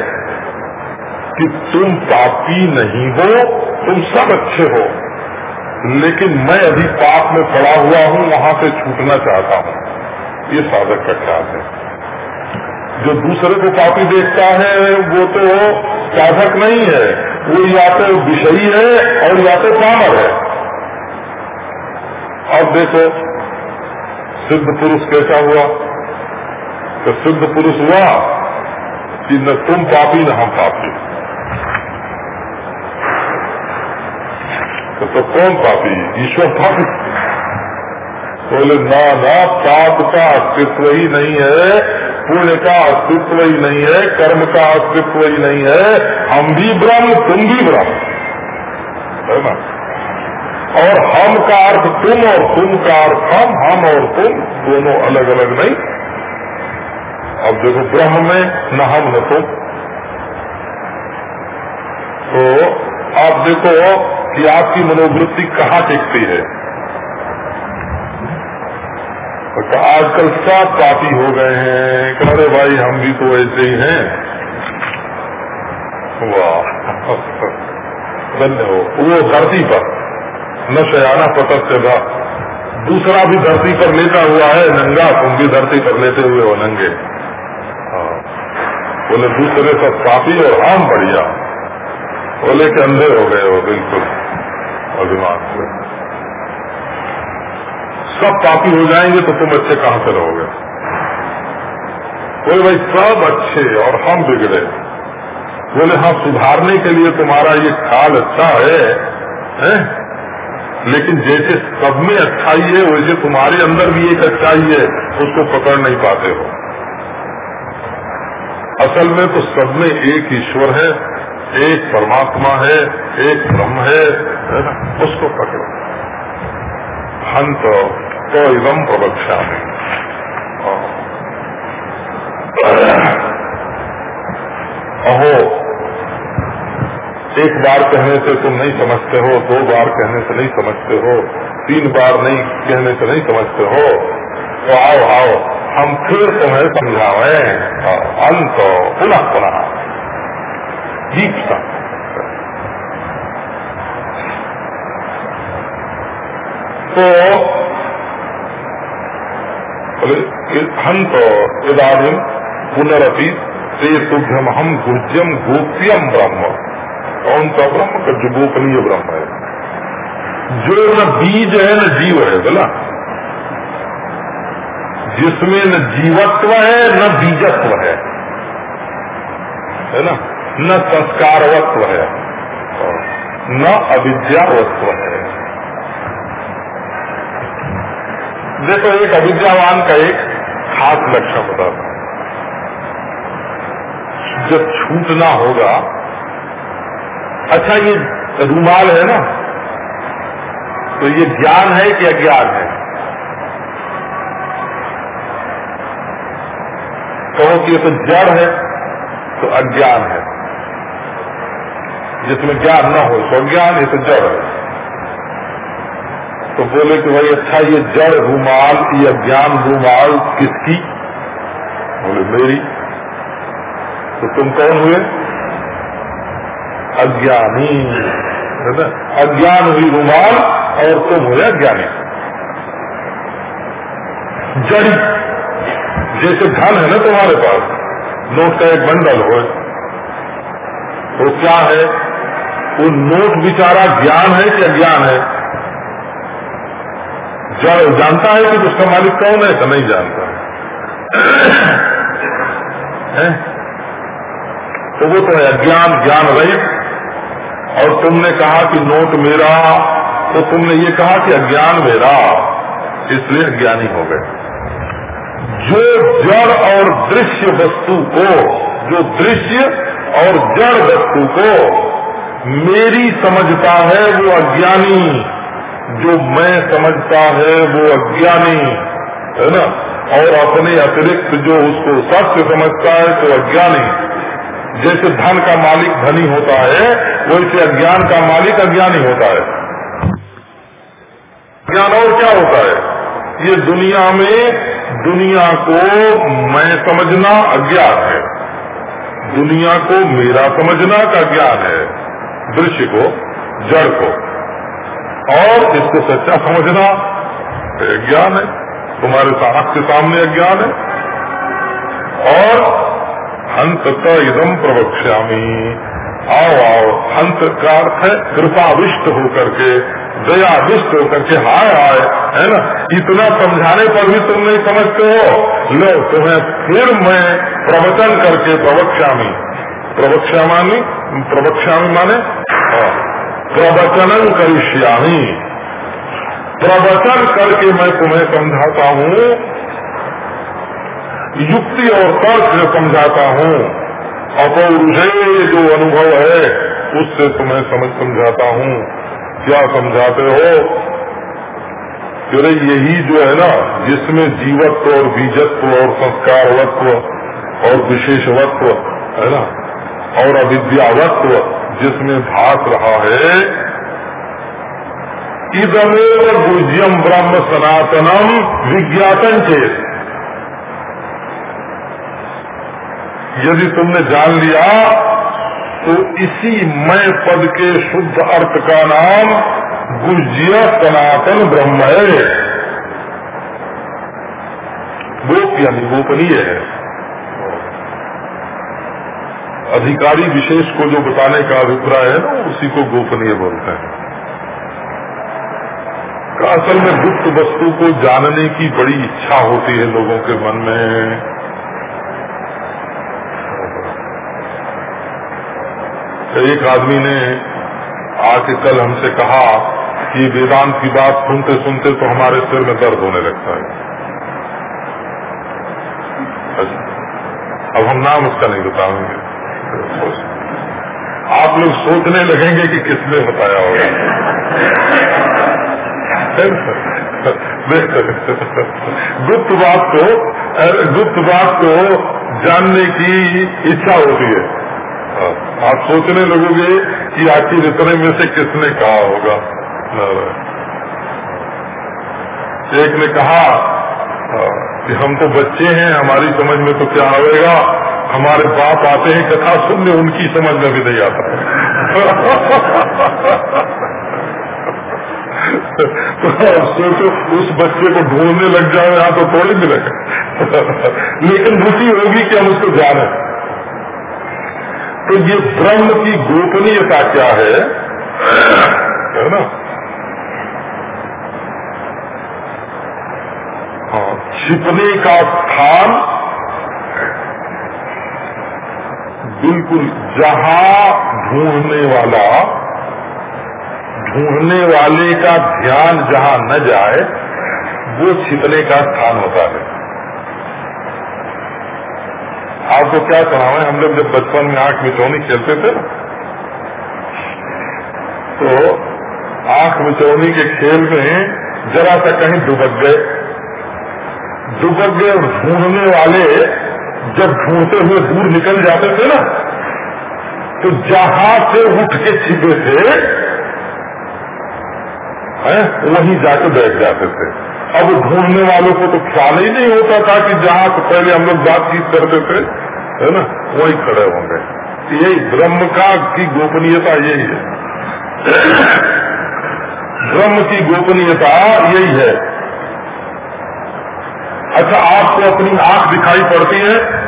कि तुम पापी नहीं हो, तुम सब अच्छे हो। लेकिन मैं अभी पाप में पड़ा हुआ हूँ, वहाँ से छूटना चाहता हूँ। ये साधक का ख्याल है। जो दूसरे को पापी देखता है, वो तो साधक नहीं है। वो या तो विषयी है और या तो पामर है। अब देखो, सिद्ध पुरुष कैसा हुआ? तो सिद्ध पुरुष हुआ कि न तुम पापी, न हम पापी। तो, कौन पापी ईश्वर पापी बोले ना ना पाप का अस्तित्व ही नहीं है पुण्य का अस्तित्व ही नहीं है कर्म का अस्तित्व ही नहीं है हम भी ब्रह्म तुम भी ब्रह्म। है ना? और हम का अर्थ तुम और तुम का अर्थ हम हम और तुम दोनों अलग अलग नहीं। अब देखो ब्रह्म में न हम न तुम। तो आप देखो कि आपकी मनोवृत्ति कहाँ टिकती है। तो आजकल सब पापी हो गए हैं। अरे भाई, हम भी तो ऐसे ही हैं। वाह। धन्य हो। वो धरती पर, न शयाना पतर से दूसरा भी धरती पर लेटा हुआ है, नंगा, तुम भी धरती पर लेते हुए हो, नंगे। हाँ। बोले, दूसरे सब पापी और हम बढ़िया बोले के अंधे हो गए हो बिल्कुल अभिमान से। सब पापी हो जाएँगे तो तुम अच्छे कहाँ से रहोगे? बोले भाई सब अच्छे और हम बिगड़े। बोले हाँ सुधारने के लिए तुम्हारा ये ख्याल अच्छा है, है? लेकिन जैसे सब में अच्छाई है वैसे तुम्हारे अंदर भी एक अच्छाई है उसको पकड़ नहीं पाते हो। असल में तो सब में एक ईश्वर है एक परमात्मा है, एक ब्रह्म है है ना? उसको पकड़ो। हंत तो एवं प्रवक्षा अहो। एक बार कहने से तुम नहीं समझते हो, दो बार कहने से नहीं समझते हो, तीन बार नहीं कहने से नहीं समझते हो तो आओ आओ, हम फिर तुम्हें समझावे अंत, पुनः पुनः। दीप तो हंत इधानी पुनरअपि ते तुभ्यम हम गुज्यम गोप्यम ब्रह्म। कौन सा ब्रह्म? का जो गोपनीय ब्रह्म है। जो न बीज है, न जीव है, बोला। जिसमें न जीवत्व है, न बीजत्व है। है ना? न संस्कारवत्व है न अविद्यावत्व है। देखो, एक अविद्यावान का एक खास लक्षण था। जब छूटना होगा अच्छा ये रूमाल है ना तो ये ज्ञान है कि अज्ञान है? कहो कि ये तो जड़ है तो अज्ञान है। जिसमें ज्ञान न हो तो अज्ञान ये तो जड़। है तो बोले कि भाई अच्छा ये जड़ रूमाल, या ज्ञान रूमाल किसकी? बोले, मेरी। तो तुम कौन हुए? अज्ञानी। है ना? अज्ञान हुई रूमाल और तुम हुए अज्ञानी। जड़ी। जैसे धन है ना तुम्हारे पास, नोट का एक बंडल हो। तो क्या है? वो नोट बिचारा ज्ञान है कि अज्ञान है? जड़ जानता है कि उसका मालिक कौन है? तो नहीं जानता। [COUGHS] है? तो वो तो है अज्ञान, ज्ञान रहित। और तुमने कहा कि नोट मेरा तो तुमने ये कहा कि अज्ञान मेरा। इसलिए ज्ञानी हो गए। जो जड़ और दृश्य वस्तु को, जो दृश्य और जड़ वस्तु को मेरी समझता है वो अज्ञानी। जो मैं समझता है वो अज्ञानी। है ना? और अपने अतिरिक्त जो उसको सत्य समझता है तो अज्ञानी। जैसे धन का मालिक धनी होता है, वैसे अज्ञान का मालिक अज्ञानी होता है। अज्ञान और क्या होता है? ये दुनिया में, दुनिया को मैं समझना अज्ञान है। दुनिया को मेरा समझना का ज्ञान है। दृश्य को, जड़ को। और इसको सच्चा समझना ज्ञान है। तुम्हारे आँख के सामने अज्ञान है। और हंत इदम प्रवक्ष्यामी। आओ आओ हंत का अर्थ है कृपाविष्ट होकर के, दयाविष्ट होकर के, हाय हाय, है ना? इतना समझाने पर भी तुम नहीं समझते हो। लो, तुम्हें फिर मैं प्रवचन करके प्रवक्ष्यामी। प्रवक्ष्यामी माने हाँ। प्रवचन करिष्यामी। प्रवचन करके मैं तुम्हें समझाता हूँ। युक्ति और तर्क से समझाता हूँ। अपौरुषे जो अनुभव है, उससे तुम्हें समझ, समझाता हूँ। क्या समझाते हो? फिर यही जो है ना, जिसमें जीवत्व और बीजत्व और संस्कारवत्व और विशेषवत्व, है ना? और अविद्यावत्व जिसमें भाग रहा है। इदमेव गुज्यम ब्रह्म सनातनम विज्ञापन चेत यदि तुमने जान लिया तो इसी मय पद के शुद्ध अर्थ का नाम गुज्य सनातन ब्रह्म है। गोप यानी गोपनीय है। अधिकारी विशेष को जो बताने का अभिप्राय है ना उसी को गोपनीय बोलते हैं। असल में गुप्त वस्तु को जानने की बड़ी इच्छा होती है लोगों के मन में। तो एक आदमी ने आके कल हमसे कहा कि वेदांत की बात सुनते सुनते तो हमारे सिर में दर्द होने लगता है। अच्छा, अब हम नाम उसका नहीं बताएँगे। आप लोग सोचने लगेंगे कि किसने बताया होगा। गुप्त बात को गुप्त बात को जानने की इच्छा होती है। आप सोचने लगोगे कि आखिर इतने में से किसने कहा होगा? एक ने कहा कि हम तो बच्चे हैं, हमारी समझ में तो क्या आएगा हमारे बाप आते हैं, कथा सुनने, उनकी समझ में भी नहीं आता तो सोचो, उस बच्चे को ढूँढने लग जाए यहाँ तो थोड़ी मिलेगा लेकिन रुचि होगी कि हम उसको जाने। तो ये ब्रह्म की गोपनीयता क्या है? है ना? हाँ छिपने का स्थान बिल्कुल जहाँ ढूँढने वाला, ढूँढने वाले का ध्यान जहाँ न जाए, वो छिपने का स्थान होता है। आपको क्या सुनावे हम लोग जब बचपन में आँख मिचौनी खेलते थे तो आँख मिचौनी के खेल में जरा सा कहीं दुबक गए। दुबक गए और ढूँढने वाले जब ढूंढते हुए दूर निकल जाते थे ना तो जहाँ से उठ के छिपे थे वहीं जाकर बैठ जाते थे। अब ढूँढने वालों को तो ख्याल ही नहीं होता था कि जहाँ से पहले हम लोग बातचीत करते थे, है ना, वही खड़े होंगे। यही ब्रह्म का की गोपनीयता यही है। [COUGHS] ब्रह्म की गोपनीयता यही है। अच्छा आपको अपनी आँख दिखाई पड़ती है।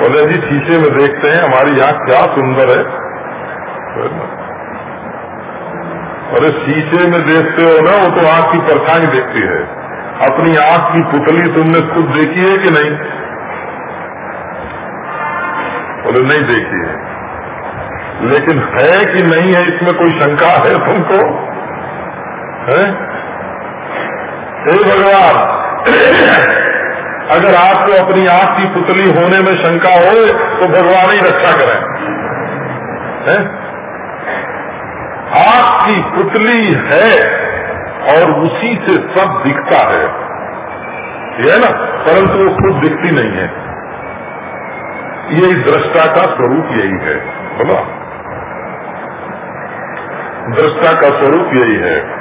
बोले जी, शीशे में देखते हैं, हमारी आँख क्या सुंदर है। अरे, शीशे में देखते हो ना, वो तो आँख की परछाई देखती है। अपनी आँख की पुतली तुमने खुद देखी है कि नहीं? बोले, नहीं देखी है। लेकिन है कि नहीं है, इसमें कोई शंका है तुमको? है? भगवान! अगर आपको अपनी आँख की पुतली होने में शंका हो तो भगवान ही रक्षा करें। है? आपकी पुतली है और उसी से सब दिखता है। ये है ना? परंतु वो खुद दिखती नहीं है। यही दृष्टा का स्वरूप यही है। बोला? दृष्टा का स्वरूप यही है।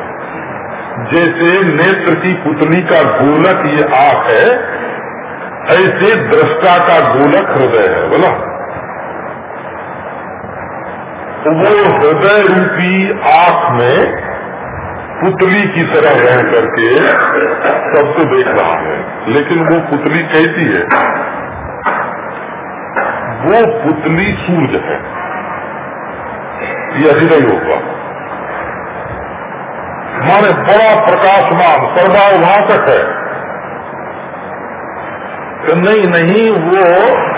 जैसे नेत्र की पुतली का गोलक ये आँख है, ऐसे दृष्टा का गोलक हृदय है, बोला। वो हृदय रूपी आँख में पुतली की तरह रह करके सबको देख रहा है, लेकिन वो पुतली कैसी है, वो पुतली सूरज है। ये अभी नहीं होगा। माने बड़ा प्रकाशमान सर्वाभाषक है। तो नहीं नहीं, वो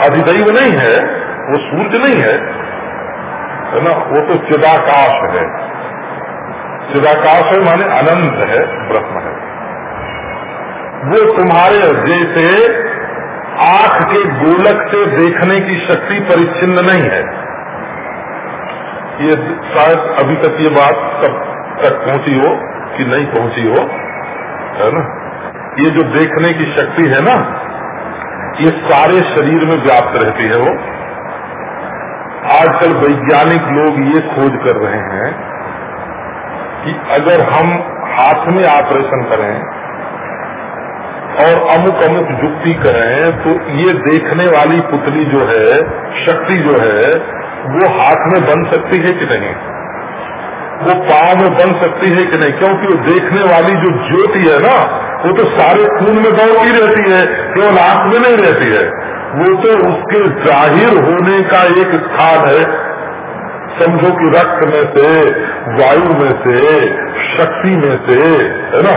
अधिदैव नहीं है, वो सूर्य नहीं है है ना? वो तो चिदाकाश है। चिदाकाश है माने अनंत है, ब्रह्म है। वो तुम्हारे जैसे आँख के गोलक से देखने की शक्ति परिच्छिन्न नहीं है। ये शायद अभी तक ये बात सब तक पहुँची हो कि नहीं पहुँची हो, है ना? ये जो देखने की शक्ति है ना, ये सारे शरीर में व्याप्त रहती है वो। आजकल वैज्ञानिक लोग ये खोज कर रहे हैं कि अगर हम हाथ में ऑपरेशन करें और अमुक अमुक जुक्ति करें तो ये देखने वाली पुतली जो है, शक्ति जो है, वो हाथ में बन सकती है कि नहीं? वो पाव में बन सकती है कि नहीं? क्योंकि वो देखने वाली जो ज्योति है ना वो तो सारे खून में दौड़ती रहती है केवल आँख में नहीं रहती है। वो तो उसके ज़ाहिर होने का एक स्थान है। समझो कि रक्त में से वायु में से शक्ति में से है ना?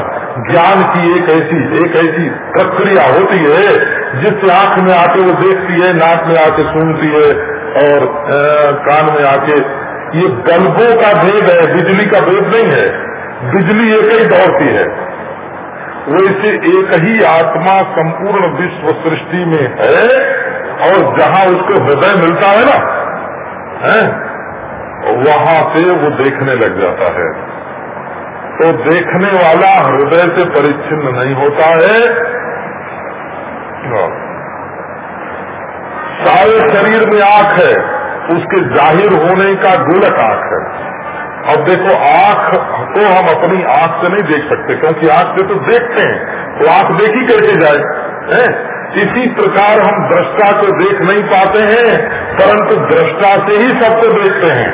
ज्ञान की एक ऐसी एक ऐसी प्रक्रिया होती है जिससे आँख में आके वो देखती है नाक में आके सुनती है और आ, कान में आके ये बल्बों का भेद है, बिजली का भेद नहीं है। बिजली एक ही दौड़ती है। वैसे एक ही आत्मा संपूर्ण विश्व सृष्टि में है और जहाँ उसको हृदय मिलता है ना, है? वहाँ से वो देखने लग जाता है। तो देखने वाला हृदय से परिच्छिन्न नहीं होता है। सारे शरीर में आँख है। उसके ज़ाहिर होने का गोलक आँख है। अब देखो, आँख को हम अपनी आँख से नहीं देख सकते, क्योंकि आँख से तो देखते हैं तो आँख देखी कैसे जाए, है? इसी प्रकार हम दृष्टा को देख नहीं पाते हैं, परंतु दृष्टा से ही सबको देखते हैं।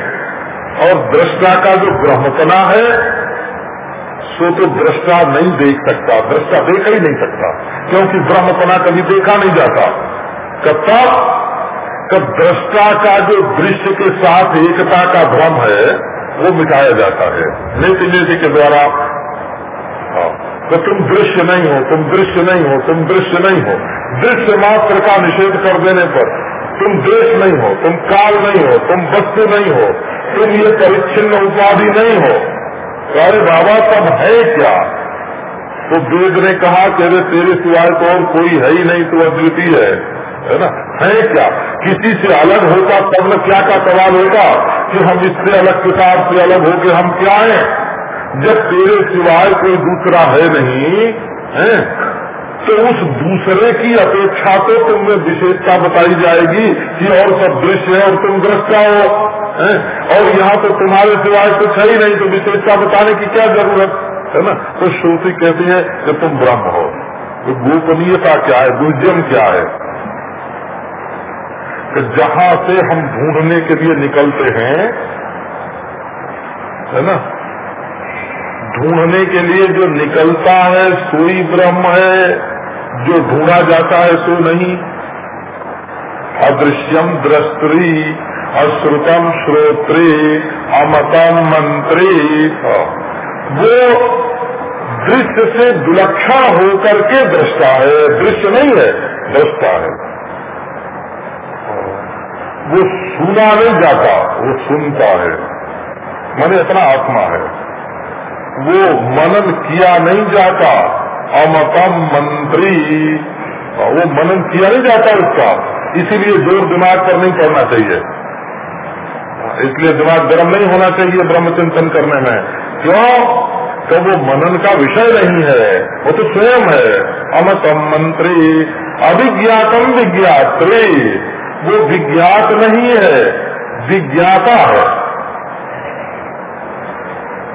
और दृष्टा का जो ब्रह्मपना है, सो तो दृष्टा नहीं देख सकता, दृष्टा देख ही नहीं सकता, क्योंकि ब्रह्मपना कभी देखा नहीं जाता। कब तब दृष्टा का जो दृश्य के साथ एकता का भ्रम है वो मिटाया जाता है। नीति नीति के द्वारा हाँ, तो तुम दृश्य नहीं हो तुम दृश्य नहीं हो तुम दृश्य नहीं हो। दृश्य मात्र का निषेध कर देने पर तुम दृश्य नहीं हो तुम काल नहीं हो तुम वस्तु नहीं हो तुम ये परिच्छिन्न उपाधि नहीं हो। अरे बाबा तब है क्या? तो वेद ने कहा कि अरे तेरे सिवाय तो और कोई है ही नहीं तो अद्वितीय है। है ना? है क्या? किसी से अलग होता तब न क्या का सवाल होगा कि हम इससे अलग किताब से अलग होके हम क्या हैं? जब तेरे सिवाय कोई दूसरा है नहीं, है? तो उस दूसरे की अपेक्षा तो तुम्हें विशेषता बताई जाएगी कि और सब दृश्य है और तुम दृष्टा हो, है? और यहाँ तो तुम्हारे सिवाय कुछ है ही नहीं तो विशेषता बताने की क्या ज़रूरत? है ना? तो श्रुति कहती है कि तुम ब्रह्म हो तो गोपनीयता क्या है? गुजम क्या है? जहाँ से हम ढूँढने के लिए निकलते हैं, है ना? ढूँढने के लिए जो निकलता है सोई ब्रह्म है, जो ढूंढा जाता है, सो नहीं। अदृश्यम दृष्टि अश्रुतम श्रोत्री, अमतम मंत्री। वो दृश्य से विलक्षण होकर के दृष्टा है, दृश्य नहीं है, दृष्टा है। वो सुना नहीं जाता, वो सुनता है। मन इतना आत्मा है। वो मनन किया नहीं जाता, अमतम मंत्री। वो मनन किया नहीं जाता उसका। इसीलिए ज़ोर दिमाग पर नहीं पड़ना चाहिए। इसलिए दिमाग गर्म नहीं होना चाहिए ब्रह्म चिंतन करने में। क्यों? तो वो मनन का विषय नहीं है, वो तो स्वयं है। अमतम मंत्री, अभिज्ञातम विज्ञात्री। वो विज्ञात नहीं है, विज्ञाता है।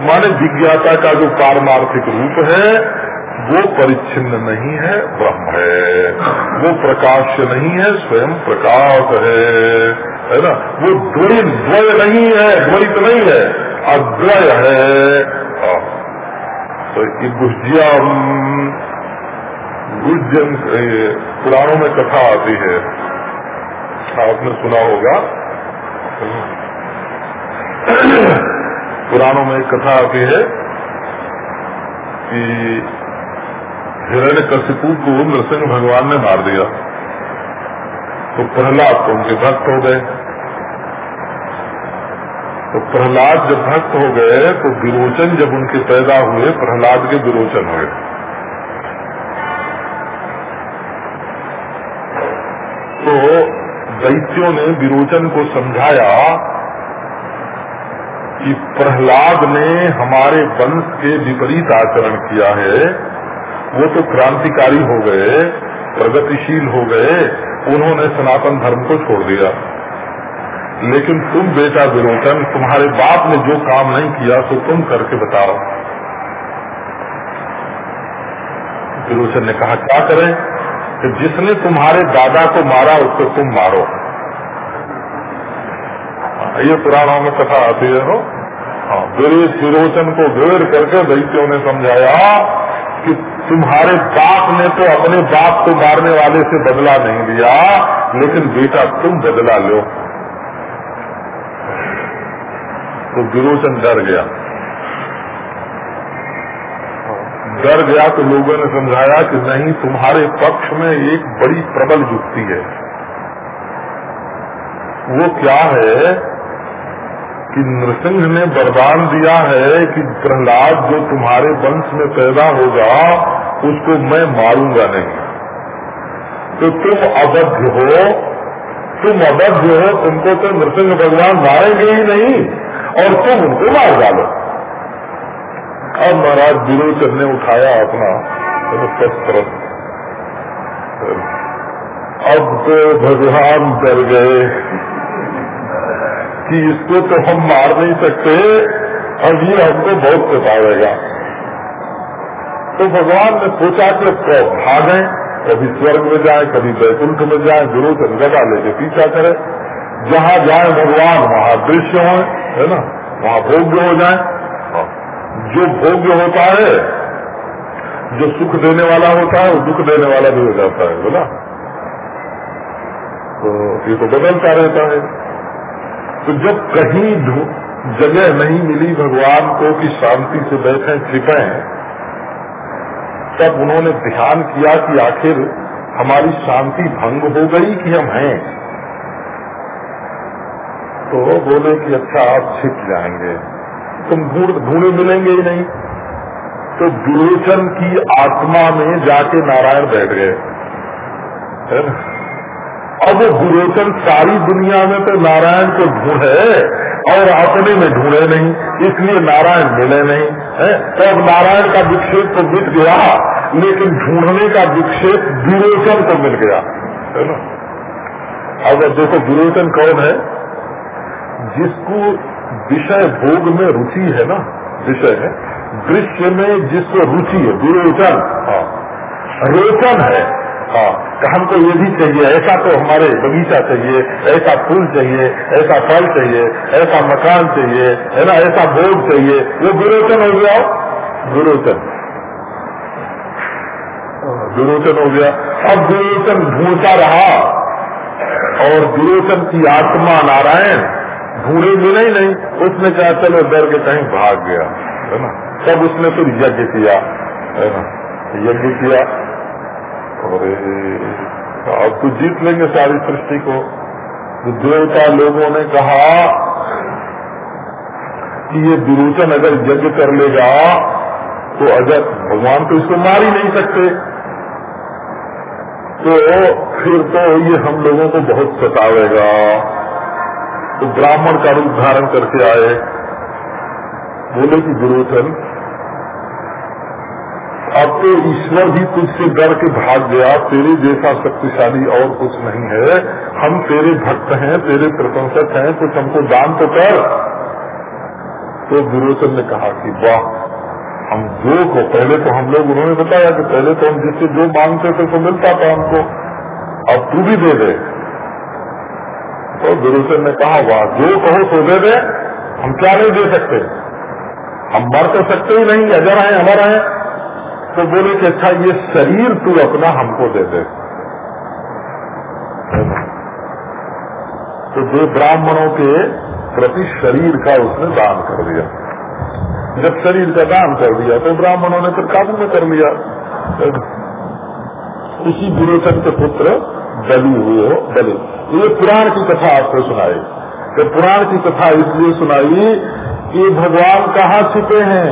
माने विज्ञाता का जो पारमार्थिक रूप है, वो परिच्छिन्न नहीं है, ब्रह्म है। वो प्रकाश नहीं है, स्वयं प्रकाश है। है ना? वो द्वय द्वय नहीं है, द्वैत नहीं है, अद्वय है। हाँ। तो ये गुज्जियम गुज्जन पुराणों में कथा आती है। आपने सुना होगा। पुराणों में एक कथा आती है कि हिरण्य कशिपु को नृसिंह भगवान ने मार दिया। तो प्रहलाद तो उनके भक्त हो गए। तो प्रहलाद जब भक्त हो गए तो विरोचन जब उनके पैदा हुए, प्रहलाद के विरोचन हुए दैत्यों ने विरोचन को समझाया कि प्रहलाद ने हमारे वंश के विपरीत आचरण किया है। वो तो क्रांतिकारी हो गए, प्रगतिशील हो गए, उन्होंने सनातन धर्म को छोड़ दिया। लेकिन तुम बेटा विरोचन, तुम्हारे बाप ने जो काम नहीं किया तो तुम करके बताओ। विरोचन ने कहा, क्या करें? कि जिसने तुम्हारे दादा को मारा, उसको तुम मारो। ये पुराणों में कथा आती है, हो? हाँ विरोचन को घेर करके दैत्यों ने समझाया कि तुम्हारे बाप ने तो अपने बाप को मारने वाले से बदला नहीं लिया, लेकिन बेटा तुम बदला लो। तो विरोचन डर गया। डर गया तो लोगों ने समझाया कि नहीं, तुम्हारे पक्ष में एक बड़ी प्रबल युक्ति है। वो क्या है? कि नृसिंह ने वरदान दिया है कि प्रहलाद जो तुम्हारे वंश में पैदा होगा, उसको मैं मारूँगा नहीं। तो तुम अबद्ध हो, तुम अबद्ध हो, तुमको तो नृसिंह भगवान मारेंगे ही नहीं, और तुम उनको मार डालो। अब महाराज विरोचन ने उठाया अपना शस्त्र अब तो भगवान डर गए। कि इसको तो हम मार नहीं सकते, और ये हमको बहुत सतावेगा तो भगवान ने सोचा कि भागे, कभी स्वर्ग में जाए, कभी वैकुंठ में जाए गुरु से गदा लेके पीछा करे। जहाँ जाए, भगवान वहाँ दृश्य हो, है ना? वहाँ भोग्य हो जाए। जो भोग्य होता है, जो सुख देने वाला होता है, वो दुख देने वाला भी हो जाता है बोला तो ये तो बदलता रहता है। तो जब कहीं जगह नहीं मिली भगवान को कि शांति से बैठे छिपे तब उन्होंने ध्यान किया कि आखिर हमारी शांति भंग हो गई कि हम हैं। तो बोले कि अच्छा आप छिप जाएँगे। तुम ढूंढ मिलेंगे ही नहीं। तो विरोचन की आत्मा में जाके नारायण बैठ गए। अब वो विरोचन सारी दुनिया में तो नारायण को ढूंढे और अपने में ढूंढे नहीं, इसलिए नारायण मिले नहीं, है? तो अब नारायण का विक्षेप तो मिट गया, लेकिन ढूँढने का विक्षेप विरोचन को मिल गया, है ना? अब देखो विरोचन कौन है? जिसको विषय भोग में रुचि है ना, विषय है, दृश्य में जिसको रुचि है विरोचन हाँ रोचन है। हाँ हमको ये भी चाहिए, ऐसा तो हमारे बगीचा चाहिए, ऐसा फूल चाहिए, ऐसा फल चाहिए, ऐसा मकान चाहिए, है ना, ऐसा भोग चाहिए। वो विरोचन हो गया। विरोचन विरोचन हो गया। अब विरोचन ढूंढता रहा और विरोचन की आत्मा नारायण ढूंढे मिले ही नहीं। उसने कहा, चलो, डर के कहीं भाग गया। है ना? तब उसने फिर यज्ञ किया। है ना? यज्ञ किया। और अब तो जीत लेंगे सारी सृष्टि को। तो देवता लोगों ने कहा कि ये विरोचन अगर यज्ञ कर लेगा तो अगर भगवान तो इसको मार ही नहीं सकते। तो फिर तो ये हम लोगों को बहुत सतावेगा। तो ब्राह्मण का रूप धारण करके आए। बोले कि विरोचन अब तो ईश्वर भी तुझसे डर के भाग गया, तेरे जैसा शक्तिशाली और कुछ नहीं है। हम तेरे भक्त हैं, तेरे प्रशंसक हैं, कुछ हमको दान तो कर। तो विरोचन ने कहा कि वाह, हम जो को पहले तो हम लोग, उन्होंने बताया कि पहले तो हम जिससे जो मांगते थे तो मिलता था हमको, अब तू भी दे दे। तो विरोचन ने कहा, वाह, जो कहो तो दे दे, हम क्या नहीं दे सकते? हम मर तो सकते ही नहीं, अजर है, अमर है। तो बोले कि अच्छा ये शरीर तू अपना हमको दे दे। तो दो ब्राह्मणों के प्रति शरीर का उसने दान कर दिया। जब शरीर का दान कर दिया तो ब्राह्मणों ने फिर काबू में कर लिया। उसी विरोचन के पुत्र बलि हुए हो, बलि। ये पुराण की कथा आपको सुनाई। तो पुराण की कथा इसलिए सुनाई कि भगवान कहाँ छुपे हैं?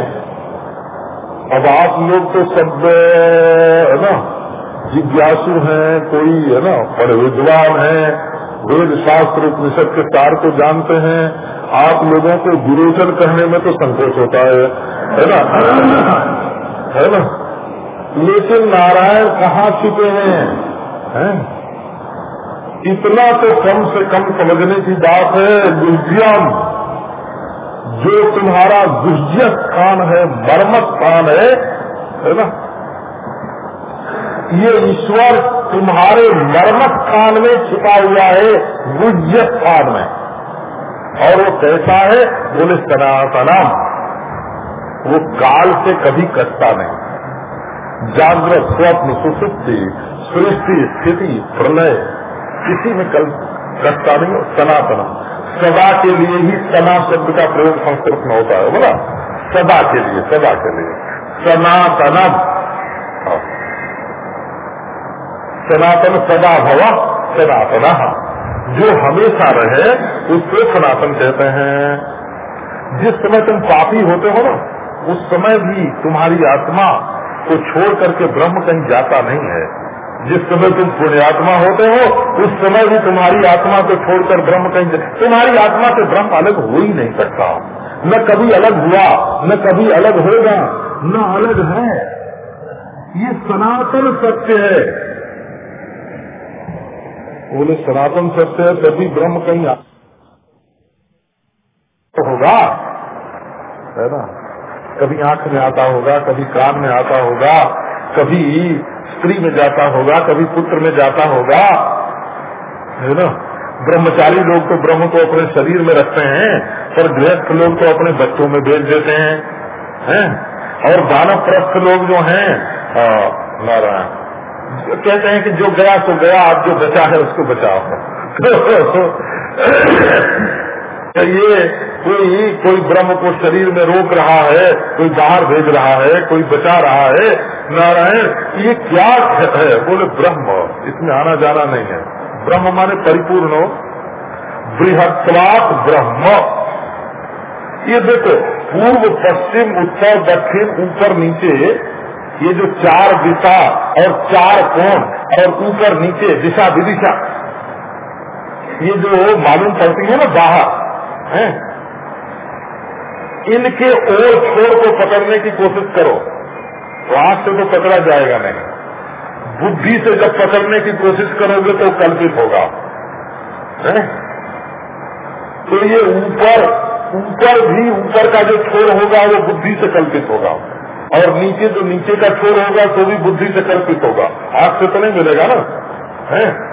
अब आप लोग तो सब है ना, जिज्ञासु हैं, कोई, है ना, बड़े विद्वान हैं, वेद शास्त्र उपनिषद के सार को जानते हैं, आप लोगों को विरोचन कहने में तो संकोच होता है है ना? है ना? लेकिन नारायण कहाँ छुपे हैं? है? इतना तो कम से कम समझने की बात है गुज्यम जो तुम्हारा गुज्य स्थान है, मर्मत स्थान है है ना? ये ईश्वर तुम्हारे मर्मत स्थान में छिपा हुआ है गुज्य स्थान में। और वो कैसा है? बोले सनातना वो काल से कभी कटता नहीं। जागृत स्वप्न सुसुप्ति, सृष्टि स्थिति प्रलय किसी में कल कटता नहीं सनातन सदा के लिए ही सना शब्द का प्रयोग संस्कृत में होता है। बोला? सदा के लिए सदा के लिए। सनातनम। सनातन सदा भव सनातना। जो हमेशा रहे, उसको सनातन कहते हैं। जिस समय तुम पापी होते हो ना, उस समय भी तुम्हारी आत्मा को छोड़ करके ब्रह्म कहीं जाता नहीं है। जिस समय तुम पुण्यात्मा होते हो, उस समय भी तुम्हारी आत्मा को छोड़कर ब्रह्म कहीं तुम्हारी आत्मा से ब्रह्म अलग हो ही नहीं सकता। न कभी अलग हुआ, न कभी अलग होगा, न अलग है। ये सनातन सत्य है। बोले, सनातन सत्य है, तभी ब्रह्म कहीं होगा। है ना? कभी आँख में आता होगा, कभी कान में आता होगा। कभी स्त्री में जाता होगा, कभी पुत्र में जाता होगा। है ना ब्रह्मचारी लोग तो ब्रह्म को अपने शरीर में रखते हैं, पर गृहस्थ लोग तो अपने बच्चों में भेज देते हैं। हैं? और दानव प्रस्थ लोग जो हैं नारायण, कहते हैं कि जो गया तो गया, आप जो बचा है, उसको बचाओ। [LAUGHS] ये कोई कोई ब्रह्म को शरीर में रोक रहा है, कोई बाहर भेज रहा है, कोई बचा रहा है, नारायण, ये क्या है? बोले, ब्रह्म, इसमें आना जाना नहीं है। ब्रह्म माने परिपूर्ण बृहत्वात ब्रह्म। ये देखो, पूर्व, पश्चिम, उत्तर, दक्षिण, ऊपर, नीचे, ये जो चार दिशा और चार कोण और ऊपर, नीचे, दिशा, विदिशा, ये जो मालूम पड़ती है ना, बाहर है। इनके ओर छोर को पकड़ने की कोशिश करो। तो आँख से तो पकड़ा जाएगा नहीं। बुद्धि से जब पकड़ने की कोशिश करोगे तो कल्पित होगा। है? तो ये ऊपर ऊपर भी ऊपर का जो छोर होगा, वो बुद्धि से कल्पित होगा। और नीचे जो नीचे का छोर होगा तो भी बुद्धि से कल्पित होगा। आग से तो नहीं मिलेगा ना। है?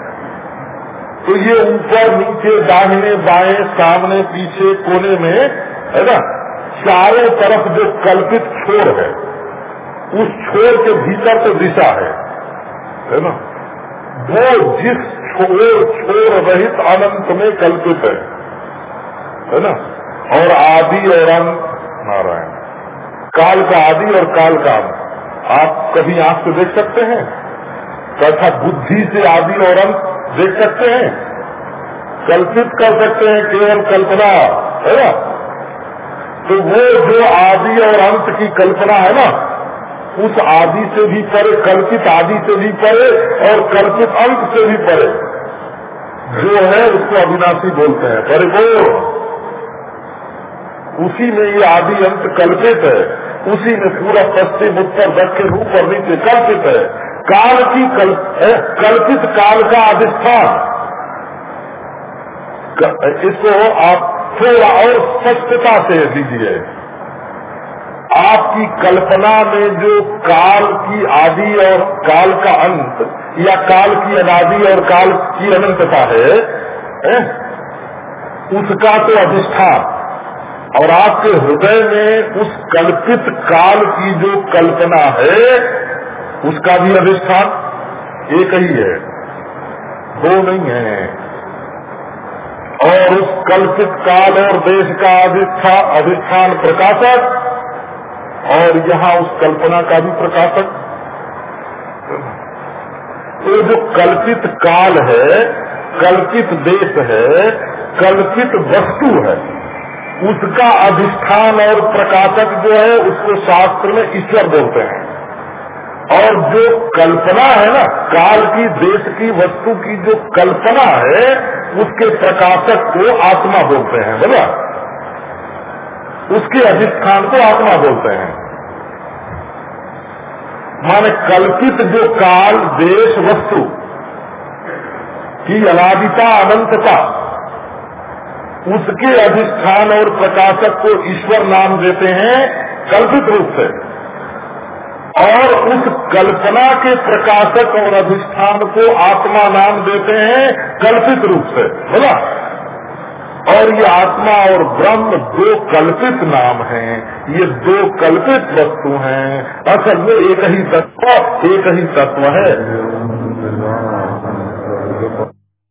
तो ये ऊपर नीचे दाहिने बाएँ सामने पीछे कोने में, है ना, चारों तरफ़ जो कल्पित छोर है, उस छोर के भीतर तो दिशा है है ना, वो जिस छोर छोर रहित अनंत में कल्पित है है ना, और आदि और अंत नारायण, काल का आदि और काल का अंत आप कभी आँख से देख सकते हैं, तथा बुद्धि से आदि और अंत देख सकते हैं। कल्पित कर सकते हैं केवल कल्पना, है ना? तो वो जो आदि और अंत की कल्पना है ना, उस आदि से भी परे, कल्पित आदि से भी परे और कल्पित अंत से भी परे। जो है उसको अविनाशी बोलते हैं। परिपूर्ण उसी में ये आदि अंत कल्पित है। उसी में पूरा पश्चिम, उत्तर, दक्षिण, ऊपर, नीचे कल्पित है। काल की कल, कल्पित काल का अधिष्ठान। इसको आप थोड़ा और स्पष्टता से दीजिए। आपकी कल्पना में जो काल की आदि और काल का अंत या काल की अनादि और काल की अनंतता है, है? उसका तो अधिष्ठान। और आपके हृदय में उस कल्पित काल की जो कल्पना है उसका भी अधिष्ठान एक ही है। दो नहीं है। और उस कल्पित काल और देश का अधिष्ठान अधिष्ठान प्रकाशक और यहाँ उस कल्पना का भी प्रकाशक। तो जो कल्पित काल है, कल्पित देश है, कल्पित वस्तु है, उसका अधिष्ठान और प्रकाशक जो है, उसको शास्त्र में ईश्वर बोलते हैं। और जो कल्पना है ना, काल की, देश की, वस्तु की जो कल्पना है, उसके प्रकाशक को आत्मा बोलते हैं, बोला। उसके अधिष्ठान को आत्मा बोलते हैं। माने कल्पित जो काल, देश, वस्तु की अनादिता, अनंतता, उसके अधिष्ठान और प्रकाशक को ईश्वर नाम देते हैं कल्पित रूप से। और उस कल्पना के प्रकाशक और अधिष्ठान को आत्मा नाम देते हैं कल्पित रूप से है बोला? और ये आत्मा और ब्रह्म दो कल्पित नाम हैं, ये दो कल्पित वस्तु हैं। असल में एक ही तत्व, एक ही तत्व है।